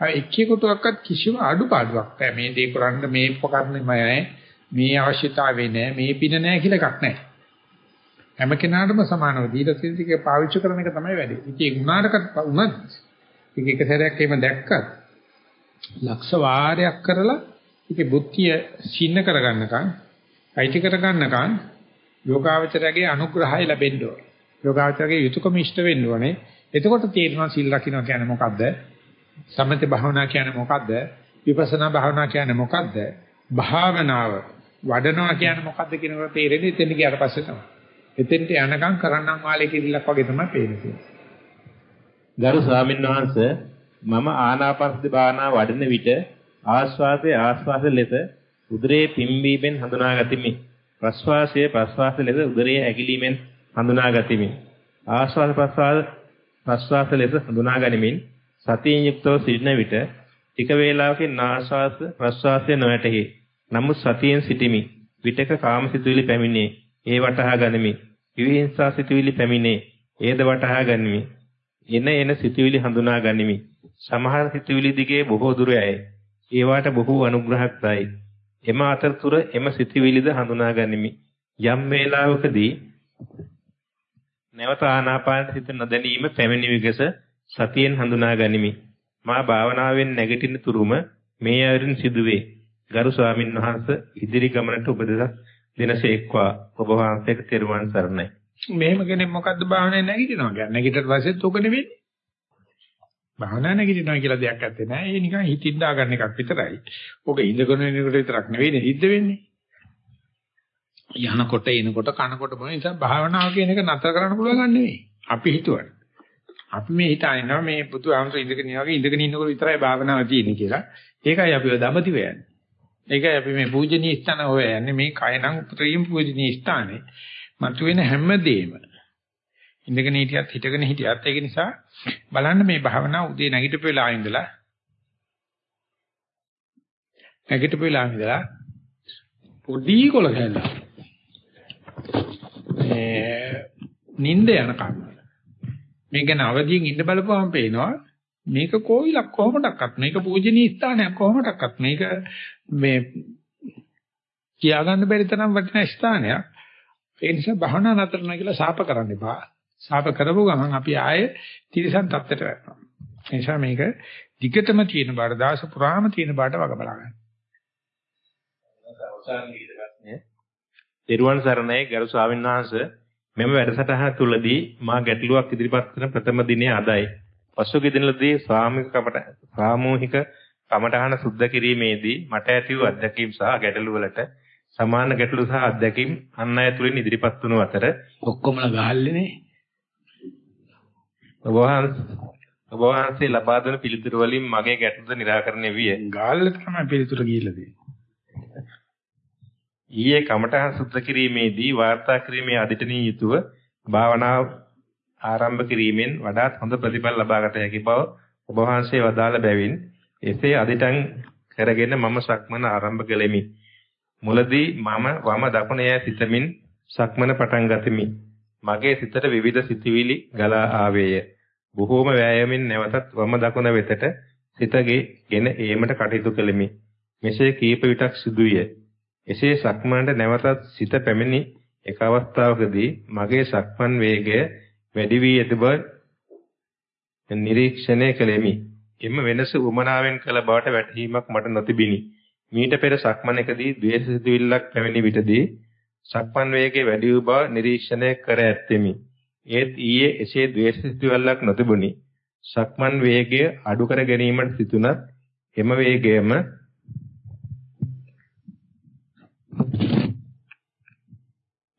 එක්කෙකුටවත් කිසිම අඩුපාඩුවක් නැහැ. මේ දේ කරන්න මේ උපකරණෙමයි මේ අවශ්‍යතාවය නැහැ. මේ පින නැහැ කියලා එකක් නැහැ. හැම කෙනාටම සමානව දීලා සිද්ධික පාවිච්චි කරන එක තමයි වැඩේ. ඉතින් ඒ උනාටකට උනත් ඒක එක සැරයක් එහෙම දැක්කත් ලක්ෂ වාරයක් කරලා ඒකේ බුද්ධිය සින්න කරගන්නකම් අයිති කරගන්නකම් යෝගාවචරයේ අනුග්‍රහය ලැබෙන්න ඕනේ. යෝගාවචරයේ යුතුයකම ඉෂ්ට වෙන්න ඕනේ. එතකොට තේරෙනවා සිල් රකින්න කියන්නේ මොකද්ද? සමථ භාවනා කියන්නේ මොකද්ද? විපස්සනා භාවනා කියන්නේ මොකද්ද? භාවනාව වඩනවා කියන්නේ මොකද්ද කියන එක තේරෙන්නේ එතෙන් ගියාට පස්සේ තමයි. එතෙන්ට යනකම් කරන්නම් වාලේ කිරිල්ලක් වගේ තමයි පේන්නේ. ගරු ස්වාමීන් වහන්සේ මම ආනාපානසති භාවනා වඩන විට ආස්වාදයේ ආස්වාද ලෙස උදරයේ පිම්බීමෙන් හඳුනාගතිමි. ප්‍රස්වාසයේ ප්‍රස්වාස ලෙස උදරයේ ඇකිලීමෙන් හඳුනාගතිමි. ආස්වාද ප්‍රස්වාස ප්‍රස්වාස ලෙස හඳුනාගනිමින් සතියෙන් යුක්තව සිටින විට ටික වේලාවකින් ආස්වාස ප්‍රස්වාසය නොඇතෙහි. නමුත් සතියෙන් සිටිමි. විටක කාමසිතුවිලි පැමිණේ. ඒ වටහා ගනිමි. විවිහිංසා සිතුවිලි පැමිණේ. ඒද වටහා ගනිමි. එන එන සිතුවිලි හඳුනා ගනිමි. සමහර සිතුවිලි දිගේ බොහෝ දුර යයි. ඒවාට බොහෝ අනුග්‍රහක්තයි. එම අතරතුර එම සිතුවිලිද හඳුනා ගනිමි. යම් වේලාවකදී නැවත ආනාපාන සිත නොදැනීම පැමිණි විගස සතියෙන් හඳුනා ගනිමි. මා භාවනාවෙන් නැගිටින තුරුම මේ අයුරින් සිදුවේ. ගරු ස්වාමින් වහන්සේ ඉදිරි ගමනට උපදෙස් දෙනසේක්වා ඔබ වහන්සේට තෙරුවන් සරණයි. මෙහෙම කෙනෙක් මොකද්ද භාවනාවේ නැගිටිනවා කියන්නේ? නැගිටට පස්සෙත් උක නෙවෙයි. භාවනා නැගිටිනවා කියලා දෙයක් නැත්තේ නෑ. ඒ නිකන් හිතින් දාගන්න එකක් විතරයි. ඔක ඉඳගෙන ඉන්නකොට විතරක් නෙවෙයි හිද්ද වෙන්නේ. යනකොට එනකොට කනකොට මොන නිසා භාවනාව කියන එක නතර කරන්න පුළුවන් නෙවෙයි. අපි හිතුවා. අපි මේ හිතනවා මේ පුතු ආමතු ඉඳගෙන ඉන්නවා වගේ ඉඳගෙන ඉන්නකොට විතරයි භාවනාව තියෙන්නේ කියලා. ඒකයි අපිව දඹදිව යන්නේ. ඒකයි අපි මේ පූජනීය ස්ථාන හොය යන්නේ මේ කය නම් උපරිම පූජනීය ස්ථානේ. මතුවෙන හැමදේම ඉඳගෙන හිටියත් හිටගෙන හිටියත් ඒක නිසා බලන්න මේ භාවනාව උදේ නැගිටපු වෙලාව ඉඳලා නැගිටපු වෙලාව ඉඳලා පොඩි කොල ගැල්ලා මේ නිින්ද යනකම් මේක ගැන අවදියෙන් ඉන්න බලපුවම පේනවා මේක කෝවිලක් කොහොමඩක්වත් මේක පූජනීය ස්ථානයක් කොහොමඩක්වත් මේක මේ කියාගන්න බැරි තරම් වටිනා ස්ථානයක්. ඒ නිසා භවනා නතර නැහැ කියලා ශාප කරන්න එපා. ශාප කරපුව ගමන් අපි ආයේ තිරසන් තත්ත්වයට වැටෙනවා ඒ නිසා මේක දිගටම තියෙන බාට දාස පුරාම තියෙන බාට වග බලා ගන්න. දේරුවන් සරණයි ගරු ස්වාමීන් වහන්සේ මෙම වැඩසටහන තුලදී මා ගැටලුවක් ඉදිරිපත් කරන ප්‍රථම දිනේ අදයි. පසුගිය දිනවලදී සාමූහික කමට සාමූහික කමඨහන සුද්ධ කිරීමේදී මට ඇති වූ අත්දැකීම් සහ ගැටලු වලට සමාන ගැටලු සහ අත්දැකීම් අන් අය තුලින් ඉදිරිපත් වුණු අතර ඔක්කොමලා ගහල්ලනේ. ඔබ ඔබ වහන්සේ ලබා දෙන පිළිතුරු වලින් මගේ ගැටලුද निराකරණය විය. ගාල්ලට තමයි පිළිතුර ගිහිල්ලා තියෙන්නේ. ඊයේ කමඨහන් සුද්ධ කිරීමේදී වාර්තා කිරීමේ අදිටනිය යුතුව භාවනාව ආරම්භ කිරීමෙන් වඩාත් හොඳ ප්‍රතිඵල ලබාගත හැකි බව ඔබ වහන්සේ වදාළ බැවින් එසේ අදිටන් කරගෙන මම සක්මන ආරම්භ කළෙමි. මුලදී මම වම දකුණ යැයි සිතමින් සක්මන පටන් ගතිමි. මගේ සිතට විවිධ සිතුවිලි ගලා ආවේය. බොහෝම වෑයමින් නැවතත් වම දකුණ වෙතට සිතගෙන ඒමට කටයුතු කළෙමි. මෙසේ කීප විටක් සිදුවිය. එසේ සක්මනට නැවතත් සිත පැමිණි එක අවස්ථාවකදී මගේ සක්මන් වේගය වැඩි වී ඇති බව නිරීක්ෂණය කළෙමි. එම වෙනස උමනාවෙන් කළ බවට වැටහීමක් මට නොතිබිනි. මීට පෙර සක්මනකදී ද්වේෂ සිතුවිල්ලක් පැමිණි විටදී සක්මන් වේගය වැඩි වූ බව නිරීක්ෂණය කර ඇත්තෙමි. ඒත් ඊයේ එසේ ද්වේෂ සිතුවිල්ලක් නොතිබුණි. සක්මන් වේගය අඩු කර ගැනීමට සිතුනත් එම වේගයම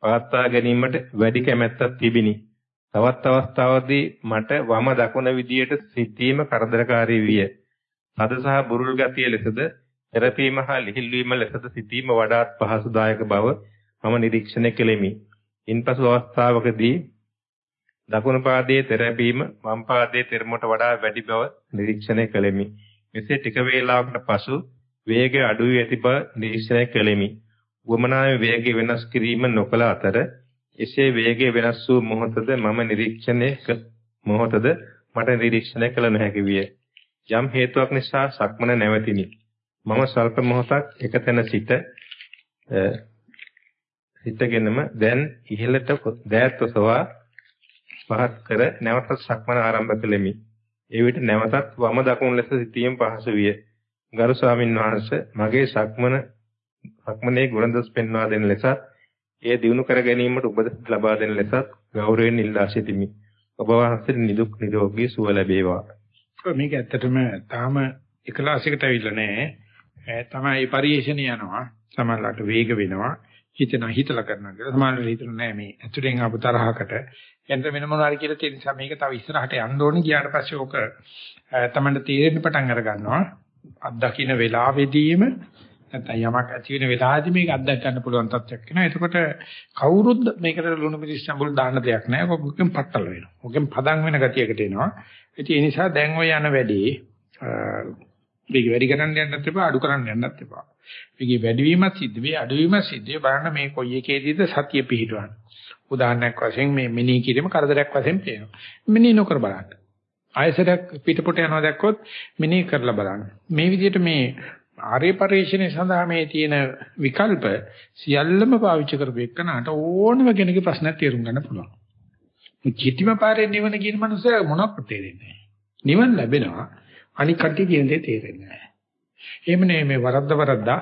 පවත්වා ගැනීමට වැඩි කැමැත්තක් තිබිනි. තවත් අවස්ථාවකදී මට වම දකුණ විදියට සිටීම කරදරකාරී විය. තද සහ බුරුල් ගතිය ලෙසද තෙරපීම හා ලිහිල් වීම ලෙසද සිටීම වඩාත් පහසුදායක බව මම නිරීක්ෂණය කෙලෙමි. ඉන්පසු අවස්ථාවකදී දකුණු පාදයේ තෙරපීම වම් පාදයේ තෙරමට වඩා වැඩි බව නිරීක්ෂණය කළෙමි. මෙසේ ටික වේලාවකට පසු වේගය අඩු වී ඇති බව නිරීක්ෂණය කළෙමි. වමනාවේ වේගය වෙනස් කිරීම නොකළ අතර එසේ වේගය වෙනස් වූ මොහොතද මම නිරීක්ෂණය මොහොතද මට නිරීක්ෂණය කළ නොහැකි විය. යම් හේතුවක් නිසා සක්මන නැවතිනි. මම ස්වල්ප මොහොතක් එකතැන සිට සිටගෙනම දැන් ඉහළට දෑත් ඔසවා පහත් කර නැවතත් සක්මන ආරම්භ කළෙමි. ඒ විට නැවතත් වම දකුණු ලෙස සිටීම පහසු විය. ගරු ස්වාමින් වහන්සේ මගේ සක්මන සක්මනේ ගුණදොස් පෙන්වා දෙන ලෙසත් එය දිනු කර ගැනීමට උපදෙස් ලබා දෙන ලෙසත් ගෞරවයෙන් ඉල්ලා සිටිමි. ඔබ වහන්සේට නිදුක් නිරෝගී සුව ලැබේවා. මේක ඇත්තටම තාම එකලාසයකට ඇවිල්ලා නැහැ. තමයි පරිේශණ යනවා. සමහරවිට වේග වෙනවා. හිතන හිතලා කරනවා කියලා. සමහරවිට හිතන නෑ මේ ඇතුලෙන් ආපු තරහකට යන්ත්‍ර වෙන මොනවාරි කියලා තියෙන නිසා මේක තව ඉස්සරහට යන්න ඕනේ ගියාට පස්සේ ඕක තමන්ට තීරෙන්න පටන් අර ගන්නවා. අත්දකින්න වෙලාවෙදීම නැත්නම් යමක් ඇති වෙන වෙලාවදී මේක අත්දැක ගන්න පුළුවන් තත්ත්වයක් වෙනවා. එතකොට කවුරුත් මේකට ලුණු මිරිස් සම්බුල් දාන්න දෙයක් නැහැ. ඔකෙන් පట్టල වෙනවා. ඔකෙන් පදම් වෙන ගතියකට එනවා. ඉතින් ඒ නිසා දැන් ඔය යන වැඩේ මේක වැඩි කරන්න යන්නත් එපා අඩු කරන්න යන්නත් එපා. මේකේ වැඩිවීමත් සිද්ධ වෙයි අඩුවීමත් සිද්ධ වෙයි බලන්න මේ කොයි එකේදීද සතිය පිහිටවන්නේ. උදාහරණයක් වශයෙන් මේ මිනී කිරීම කරදරයක් වශයෙන් පේනවා. මිනී නොකර බලන්න. ආයසරයක් පිටපොට යනවා දැක්කොත් මිනී කරලා බලන්න. මේ විදිහට මේ ආර්ය පරිශ්‍රණය සඳහා මේ තියෙන විකල්ප සියල්ලම පාවිච්චි කරපු එකනට ඕනම කෙනෙකුගේ ප්‍රශ්නයක් තේරුම් ගන්න පුළුවන්. කිටිම පාරේ නිවන කියන මනුස්සයා මොනවක්ද තේරෙන්නේ නැහැ. නිවන ලැබෙනවා අනික් කට්ටිය කියන දේ තේරෙන්නේ නැහැ. එහෙම නෙමෙයි මේ වරද්ද වරද්දා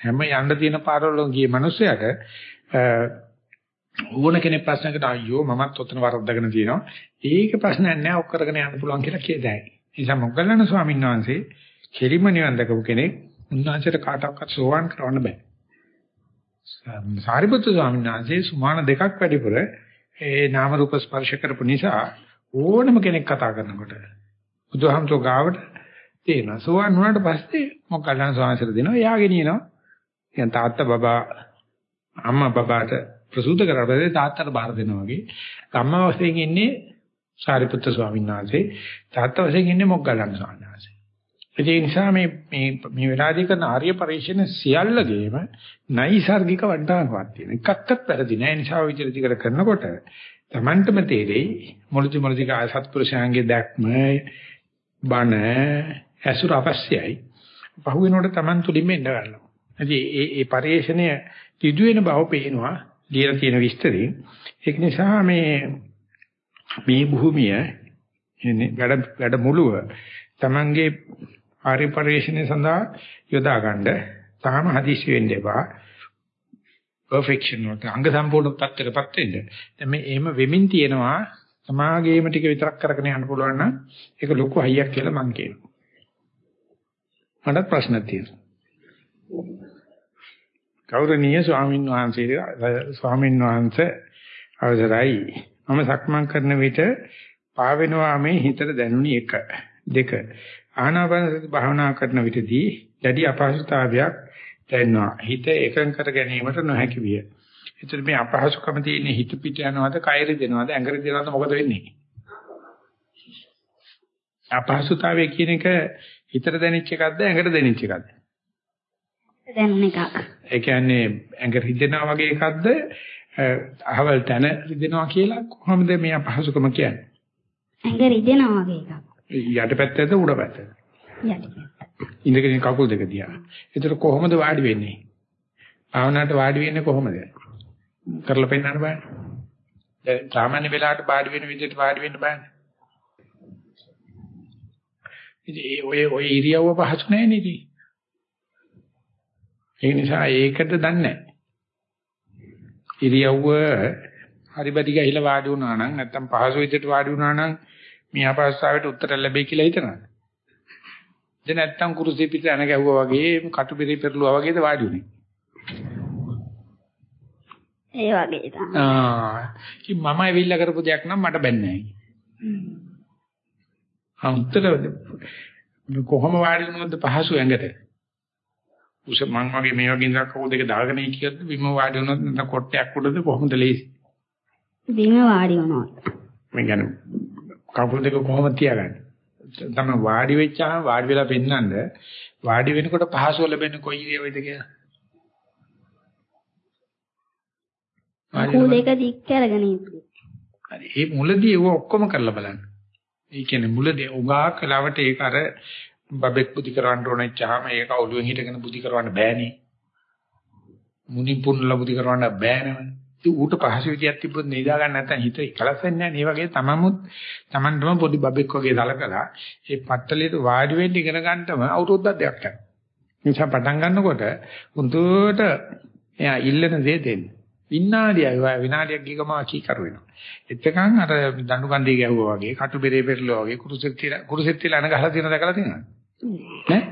හැම යන්න තියෙන පාරවල ගිය මනුස්සයාට ඕන කෙනෙක් ප්‍රශ්නකට අයියෝ මමත් ඔතන වරද්දගෙන තියෙනවා. ඒක ප්‍රශ්නයක් නෑ ඔක් කරගෙන යන්න පුළුවන් කියලා කියදයි. ඒ නිසා මොග්ගල්ලාන ස්වාමීන් වහන්සේ කෙලිම නිවන් දැකපු කෙනෙක් උන්වහන්සේට කාටවත් සෝවාන් කරවන්න බෑ. සාරිපුත්තු ස්වාමීන් වහන්සේ සුමාන දෙකක් වැඩිපුර ඒ නාම රූප ස්පර්ශ කරපු නිසා ඕනම කෙනෙක් කතා කරනකොට බුදුහාමසෝ ගාවට තේනවා. සෝවාන් වුණාට පස්සේ මොකක්ද ස්වාමීන් දෙනවා. එයාගෙන එනවා. දැන් තාත්තා බබා අම්මා බබාට ප්‍රසූත කරලා පස්සේ තාත්තට බාර දෙනවා වගේ. අම්මා වශයෙන් ඉන්නේ සාරිපුත්‍ර ස්වාමීන් වහන්සේ. තාත්තා වශයෙන් ඉන්නේ මොග්ගලන් ස්වාමීන් වහන්සේ. ඒ නිසා මේ මේ මේ වෙලාදී කරන ආර්ය පරිශ්‍රණ සියල්ලගේම නයිසાર્ගික වටිනාකමක් තියෙන. එකක්වත් වැරදි නෑ. ඒ නිසා විචාර දිගට කරනකොට Tamanටම තේරෙයි මොළදි මොළදි ආසත්පුරුෂයන්ගේ දැක්ම බණ ඇසුර අවශ්‍යයි. පහුවෙනකොට Taman තුලින්ම එන්න ගන්නවා. ඉතින් ඒ ඒ පරිශ්‍රණය තිදු වෙන බව පේනවා. ලියලා තියෙන විස්තරේ. ඒක නිසා මේ මේ භූමිය වැඩ වැඩ මුලුව Tamanගේ ආර්ය පරිශ්‍රණය සඳහා යොදා ගන්න තාම හදිස්සි වෙන්න එපා. perfection වලට අංග සම්පූර්ණ තත්ත්වයටපත් වෙන්න. දැන් මේ එහෙම වෙමින් තියෙනවා සමාගයේම ටික විතරක් කරගෙන යන්න පුළුවන් නම් ඒක ලොකු හයියක් කියලා මම කියනවා. මටත් ප්‍රශ්නක් තියෙනවා. ගෞරවනීය ස්වාමීන් වහන්සේ ස්වාමීන් වහන්සේ අවසරයි. මම සක්මන් කරන විට පාවෙනවා මේ හිතට දැනුනි එක. දෙක. ආනාපානසති භාවනා කරන විටදී දැඩි අපහසුතාවයක් දැනෙනවා. හිත එකඟ කර ගැනීමට නොහැකි විය. ඒතර මේ අපහසුකම තියෙන හිත පිට යනවද, කයරි දෙනවද, ඇඟරි දෙනවද මොකද වෙන්නේ? අපහසුතාවය කියන එක හිතට දැනෙච්ච එකක්ද, ඇඟට දැනෙච්ච එකක්ද? දැනෙන එකක්. ඒ කියන්නේ ඇඟ රිදෙනවා වගේ එකක්ද, අහවල් තන රිදෙනවා කියලා කොහොමද මේ අපහසුකම කියන්නේ? ඇඟ රිදෙනවා වගේ එකක්. යටපැත්තද උඩ පැත්තද? යටපැත්ත. ඉඳගෙන කකුල් දෙක දිහා. ඒතර කොහොමද වාඩි වෙන්නේ? භාවනාවට වාඩි වෙන්නේ කොහොමද? කරලා පෙන්නන්න බෑ. දැන් සාමාන්‍ය වෙලාවට වාඩි වෙන විදිහට වාඩි වෙන්න බෑනේ. ඉතින් ඒ ඔය ඔය ඉරියව්ව පහසු නෑ නේද? ඒ නිසා ඒකද දන්නේ නැහැ. ඉරියව්ව හරිබටි ගහිලා වාඩි වුණා නම් නැත්තම් පහසු විදිහට වාඩි වුණා නම් මේ අපහසුතාවයට උත්තර ලැබෙයි කියලා හිතනවා. දැන් නැත්තම් කුරුසිය පිට යන ගැහුවා වගේ කටුබිරි පෙරළුවා වගේද වාඩි උනේ. ඒ වගේ තමයි. ආ කි මම ඇවිල්ලා කරපු දෙයක් නම් මට බැන්නේ නැහැ. කොහොම වාඩි වුණොත්ද පහසු ඇඟට? උස මං වගේ මේ වගේ ඉඳලා කවුද දෙක දාගෙන හිටියොත් බිම වාඩි වුණොත් නැත්නම් කොට්ටයක් උඩද කොහොමද ලේසි? බිම වාඩි වුණොත්. මම කියන්නේ කකුල් දෙක කොහොමද තියාගන්නේ? තමයි වාඩි වෙච්චාම වාඩි වෙලා පෙන්නඳ වාඩි වෙනකොට පහසුව ලැබෙන්නේ කොයි ඉරියව්වේද කියලා? කූ දෙක දික් කරගෙන ඉන්නේ. හරි ඒ මුලදී ඒව ඔක්කොම කරලා බලන්න. ඒ කියන්නේ මුලදී උගා කලාවට ඒක අර බබෙක් බුද්ධි කරවන්න ඕනෙච්චාම ඒක ඔළුවෙන් හිටගෙන බුද්ධි කරවන්න බෑනේ. මුනින් පුන්නලා බුද්ධි කරවන්න බෑනේ. ඌට පහසු විදියක් තිබ්බොත් නිදා ගන්න නැත්නම් හිත එකලස් වෙන්නේ නැහැ. මේ වගේ තමමුත් Tamanටම පොඩි බබෙක් වගේ දලකලා ඒ පට්ටලියට වාඩි වෙන්න ඉගෙන ගන්නටම අවුරුද්දක් දෙකක් යනවා. නිසා පටන් ගන්නකොට උන්දුවට එයා ඉල්ලන දේ දෙන්න. විනාඩියයි විනාඩියක් ගිගම කී කර වෙනවා. එතකන් අර දඬු කන්දේ ගැහුවා වගේ කටු බෙරේ පෙරළුවා වගේ කුරුසෙත් තියලා කුරුසෙත් තියලා අන ගහලා තියෙන දැකලා තියෙනවද? නෑ.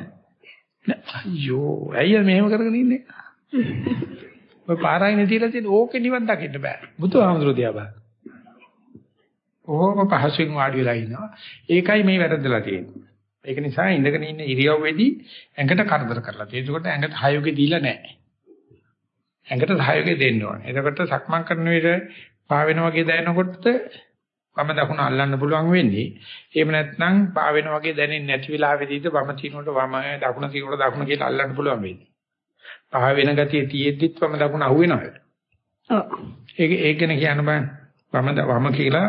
නෑ අයියෝ අයියා මෙහෙම කරගෙන ඉන්නේ. ඔය පාරායිනේ තියලා තියෙන ඕකේ නිවන් දකින්න බෑ. බුදුහාමුදුරුවෝ දිහා බලන්න. ඕම පහසුවෙන් වාඩි වෙලා ඉන්නවා. ඒකයි මේ වැරද්දලා තියෙන්නේ. ඒක නිසා ඉඳගෙන ඉන්න ඉරියව්වේදී ඇඟට කරදර කරලා තියෙනවා. ඒකට ඇඟට හයෝගේ දීලා නැහැ. ඇඟට සහයෝගය දෙන්න ඕනේ. එතකොට සක්මන් කරන විට පාවෙන වගේ දැනෙනකොට වම දකුණ අල්ලන්න පුළුවන් වෙන්නේ. එහෙම නැත්නම් පාවෙන වගේ දැනෙන්නේ නැති වෙලාවෙදීද වම තිනකොට වම දකුණ තිනකොට දකුණ කියලා අල්ලන්න පුළුවන් වෙන්නේ. පාවෙන ගතිය තියෙද්දිත් වම දකුණ අහුවෙනවද? ඔව්. ඒක ඒක ගැන කියන්න බෑ. වම වම කියලා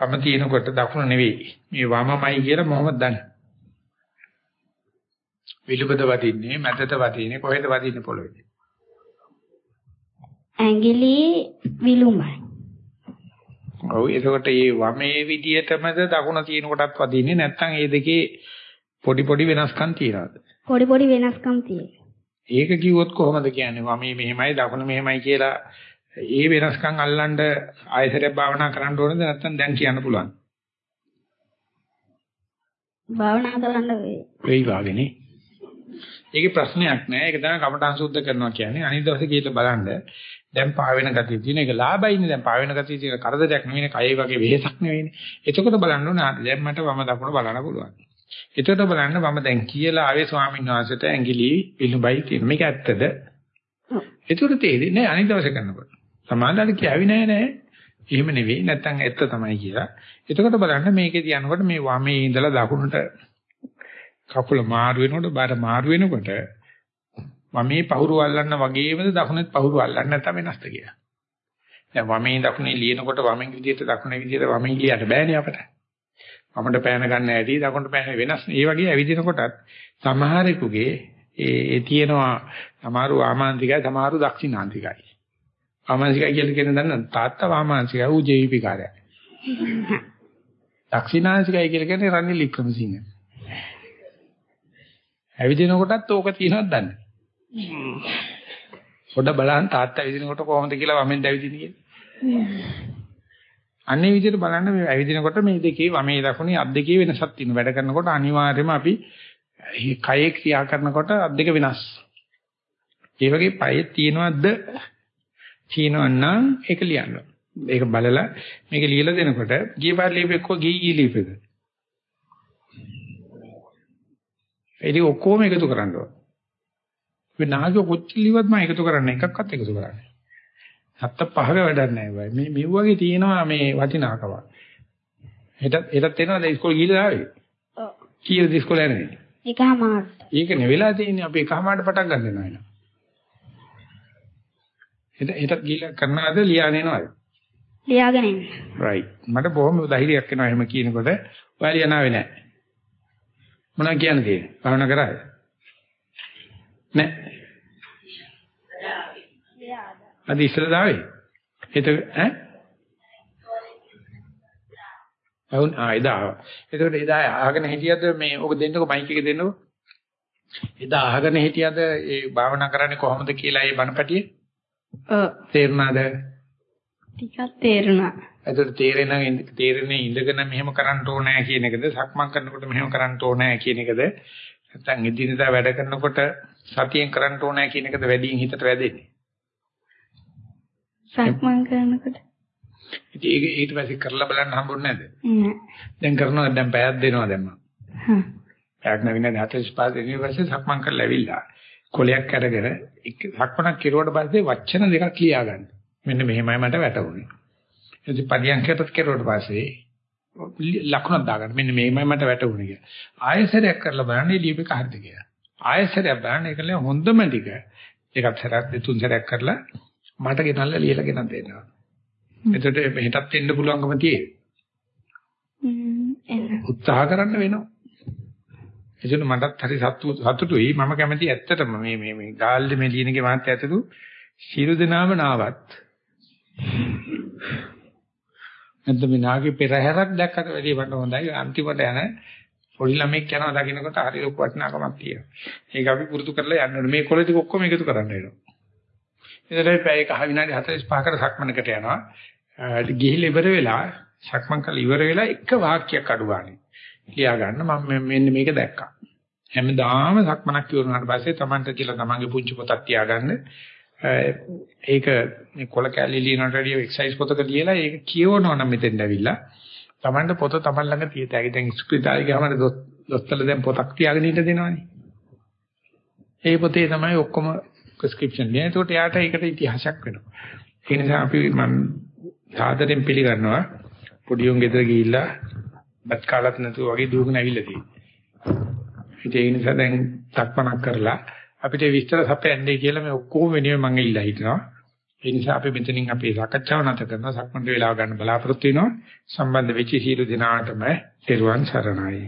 වම තිනකොට දකුණ නෙවෙයි. මේ වමමයි කියලා මොහොමද දන්නේ? විලුඹද වදින්නේ, මැදට වදින්නේ, කොහෙද වදින්නේ පොළොවේ? ඇඟිලි විලුඹයි. ඔව් එතකොට මේ වමේ විදියටමද දකුණ තියෙන කොටත් වදින්නේ නැත්නම් මේ දෙකේ පොඩි පොඩි වෙනස්කම් තියනවාද? පොඩි පොඩි වෙනස්කම් තියෙනවා. ඒක කිව්වොත් කොහොමද කියන්නේ වමේ මෙහෙමයි දකුණ මෙහෙමයි කියලා ඒ වෙනස්කම් අල්ලන්න ආයතරයක් භාවනා කරන්න ඕනද නැත්නම් දැන් කියන්න පුළුවන්? භාවනා කරන්න වෙයි. වෙයි වාගේනේ. ඒකේ ප්‍රශ්නයක් නෑ. ඒක තමයි කමඨං සුද්ධ කරනවා කියන්නේ. අනිත් දවසේ කියලා බලන්න දැන් පාවෙන ගතිය තියෙන එක ලාභයිනේ. දැන් පාවෙන ගතිය තියෙන කරදරයක් නෙවෙයිනේ. කයේ වගේ වෙහෙසක් නෙවෙයිනේ. එතකොට බලන්න ඕනේ ආ දැන් මට වම දකුණ බලන්න පුළුවන්. එතකොට බලන්න මම දැන් කියලා ආවේ ස්වාමීන් වහන්සේට ඇඟිලි විලුඹයි තියෙන. මේක ඇත්තද? එතකොට තේරෙන්නේ අනිත් දවසේ කරනකොට. සමානලට කියාවි නෑ නෑ. එහෙම නෙවෙයි. නැත්තම් ඇත්ත තමයි කියලා. එතකොට බලන්න මේකේ තියනකොට මේ වමේ ඉඳලා දකුණට කකුල මාරු වෙනකොට බර මාරු වෙනකොට වමේ පහුරු අල්ලන්න වගේමද දකුණෙත් පහුරු අල්ලන්න නැත්නම් වෙනස්ද කියලා. දැන් වමේ දකුණේ ලියනකොට වමෙන් විදිහට දකුණේ විදිහට වමෙන් ලියන්න බෑනේ අපට. වමට පෑන ගන්න ඇති දකුණට පෑන වෙනස්. ඒ වගේ ඇවිදිනකොටත් සමහරෙකුගේ ඒ ඒ තියෙනවා සමහරු වාමාන්තිකයි සමහරු දක්ෂිනාන්තිකයි. වාමාන්තිකයි කියලා කියන දන්න තාත්තා වාමාන්තිකයි ඌ ජීවිකාරයයි. [LAUGHS] දක්ෂිනාන්තිකයි කියලා කියන්නේ රනිල් වික්‍රමසිංහ. ඇවිදිනකොටත් ඕක තියෙනවද දන්නේ. පොඩ බලන්න තාත්තා ඇවිදිනකොට කොහොමද කියලා වමෙන් ඇවිදින්නේ කියලා. අන්නේ විදිහට බලන්න මේ ඇවිදිනකොට මේ දෙකේ වමේ දකුණේ අත් දෙකේ වෙනසක් තියෙනවා. වැඩ කරනකොට අනිවාර්යයෙන්ම අපි කයේ ක්‍රියා කරනකොට අත් දෙක වෙනස්. ඒ වගේ පයේ තියෙනවද? තියෙනවනම් ඒක ලියන්න. ඒක බලලා මේක ලියලා දෙනකොට ගියපාර ලියපෙක්කෝ ගී ගී ලියපෙක. ඒක ඔක්කොම එකතු කරන්න ඕන. මේ නාග කොච්චර ලිව්වත් මම එකතු කරන්නේ එකක්වත් එකතු කරන්නේ. හත්ත පහක වැඩක් නැහැ වයි. මේ මෙව්වගේ තියෙනවා මේ වටිනාකම. හෙට හෙටත් එනවාද ඉස්කෝලේ ගිහලා ආවේ? ඔව්. කීයද ඉස්කෝලේ යන්නේ? එකමාර. ඒකනේ වෙලා තියෙන්නේ අපි එකමාරට පටන් ගන්න වෙනවා එන. හෙට හෙටත් ගිහලා කරනවද ලියාගෙන එනවද? ලියාගෙන එන්න. right. මට බොහොම ධෛර්යයක් එනවා එහෙම කියනකොට. ඔයාලා ලියනාවේ නැහැ. මොනවා කියන්න තියෙන්නේ? භාවනා කරාද? නැහැ. අද ඉස්සරද ආවේ? එතක ඈ? වුන් ආ එදා. එතකොට එදා අහගෙන හිටියද මේ ඔක දෙන්නකො මයික් එක දෙන්නකො. එදා අහගෙන හිටියද ඒ භාවනා කරන්නේ කොහොමද කියලා ඒ බණපටියේ ඔව්. තේරුණාද? ටිකක් තේරුණා. එතකොට තේරෙන තේරෙන්නේ ඉඳගෙන මෙහෙම කරන්න ඕනෑ කියන එකද සක්මන් කරනකොට මෙහෙම කරන්න ඕනෑ කියන එකද නැත්නම් එදිනෙදා වැඩ කරනකොට සතියෙන් කරන්න ඕනෑ කියන එකද වැඩියෙන් හිතට වැදෙන්නේ. සක්මන් කරනකොට. ඉතින් ඒක ඊට පස්සේ කරලා බලන්න හම්බුනේ නැද්ද? නෑ. දැන් කරනවා දැන් පැයක් දෙනවා දැන් මම. හ්ම්. පැයක් නැවිනේ 45 දෙනිය පස්සේ සක්මන් කරලා ඇවිල්ලා කොලයක් අරගෙන සක්මනක් කෙරුවට පස්සේ වචන දෙකක් ලියා ගන්න. මෙන්න මෙහෙමයි මට වැටුනේ. ඉතින් පදියන්කටත් කෙරුවට පස්සේ ලකුණක් දාගන්න. මෙන්න මෙහෙමයි මට වැටුනේ කියලා. ආයෙසරයක් කරලා බලන්න ලියපෙක හරිද කියලා. ආයෙසරයක් බලන්න ඒකල හොඳම ටික එකක් සැරයක් දෙතුන් සැරයක් කරලා මට ගෙනල්ලා ලියලා ගෙනත් දෙනවා. එතකොට මෙහෙටත් එන්න පුළුවන්කම. එන්න. උත්සාහ කරන්න වෙනවා. එතන මටත් හරි සතු සතුටුයි මම කැමති ඇත්තටම මේ මේ මේ ගාල්ලි මේ ලියනගේ මාත් ඇතුළු සියලු දෙනාම නාවත්. නැත්නම් මේ නාගේ පෙරහැරක් දැක්කට වැඩිය මට හොඳයි අන්තිමට යන පොඩි ළමෙක් යනවා දකින්නකොට හරි ලොකු වටිනාකමක් තියෙනවා. ඒක අපි පුරුදු කරලා යන්න ඕනේ. මේ කොළ ටික ඔක්කොම එකතු කරන්න වෙනවා. එතකොට පැය එක විනාඩි 45කට සක්මනකට යනවා. ගිහිල්ලා ඉවර වෙලා සක්මන් කරලා ඉවර වෙලා එක වාක්‍යයක් අඩු ගන්න. ලියා ගන්න මම මෙන්න මේක දැක්කා. හැමදාම සක්මනක් ඉවරනාට පස්සේ Tamanට කියලා Tamanගේ පුංචි පොතක් තියාගන්න. ඒක මේ කොල කැලි ලියනට වැඩිය එක්සයිස් පොතක ලියලා ඒක කියවනවා නම් මෙතෙන්ට ඇවිල්ලා Tamanට පොත Taman ළඟ තියෙතයි. දැන් ස්පිරිතාලේ ගියාම දොස්තරල දැන් පොතක් තියාගෙන ඉන්න දෙනවනේ. ඒ පොතේ තමයි ඔක්කොම ප්‍රෙස්ක්‍රිප්ෂන් ලියන. ඒකට යාට ඒකට ඉතිහාසයක් වෙනවා. ඒ නිසා අපි මම සාදරයෙන් පිළිගන්නවා පොඩි උන් ගෙදර ගිහිල්ලා බත් කාලත් නැතුව වගේ දුවගෙන ඇවිල්ලා තියෙනවා. ඒ නිසා දැන් සක්මනක් කරලා අපිට විස්තර සපයන්නේ කියලා මේ ඔක්කොම වෙනුවෙන් මම ඉල්ලා හිටිනවා. ඒ නිසා අපි මෙතනින් අපේ සාකච්ඡාව නැත කරනවා සක්මන්ට වෙලාව ගන්න බලාපොරොත්තු වෙනවා. සම්බන්ධ වෙච්ච සීල දිනාටම තෙරුවන් සරණයි.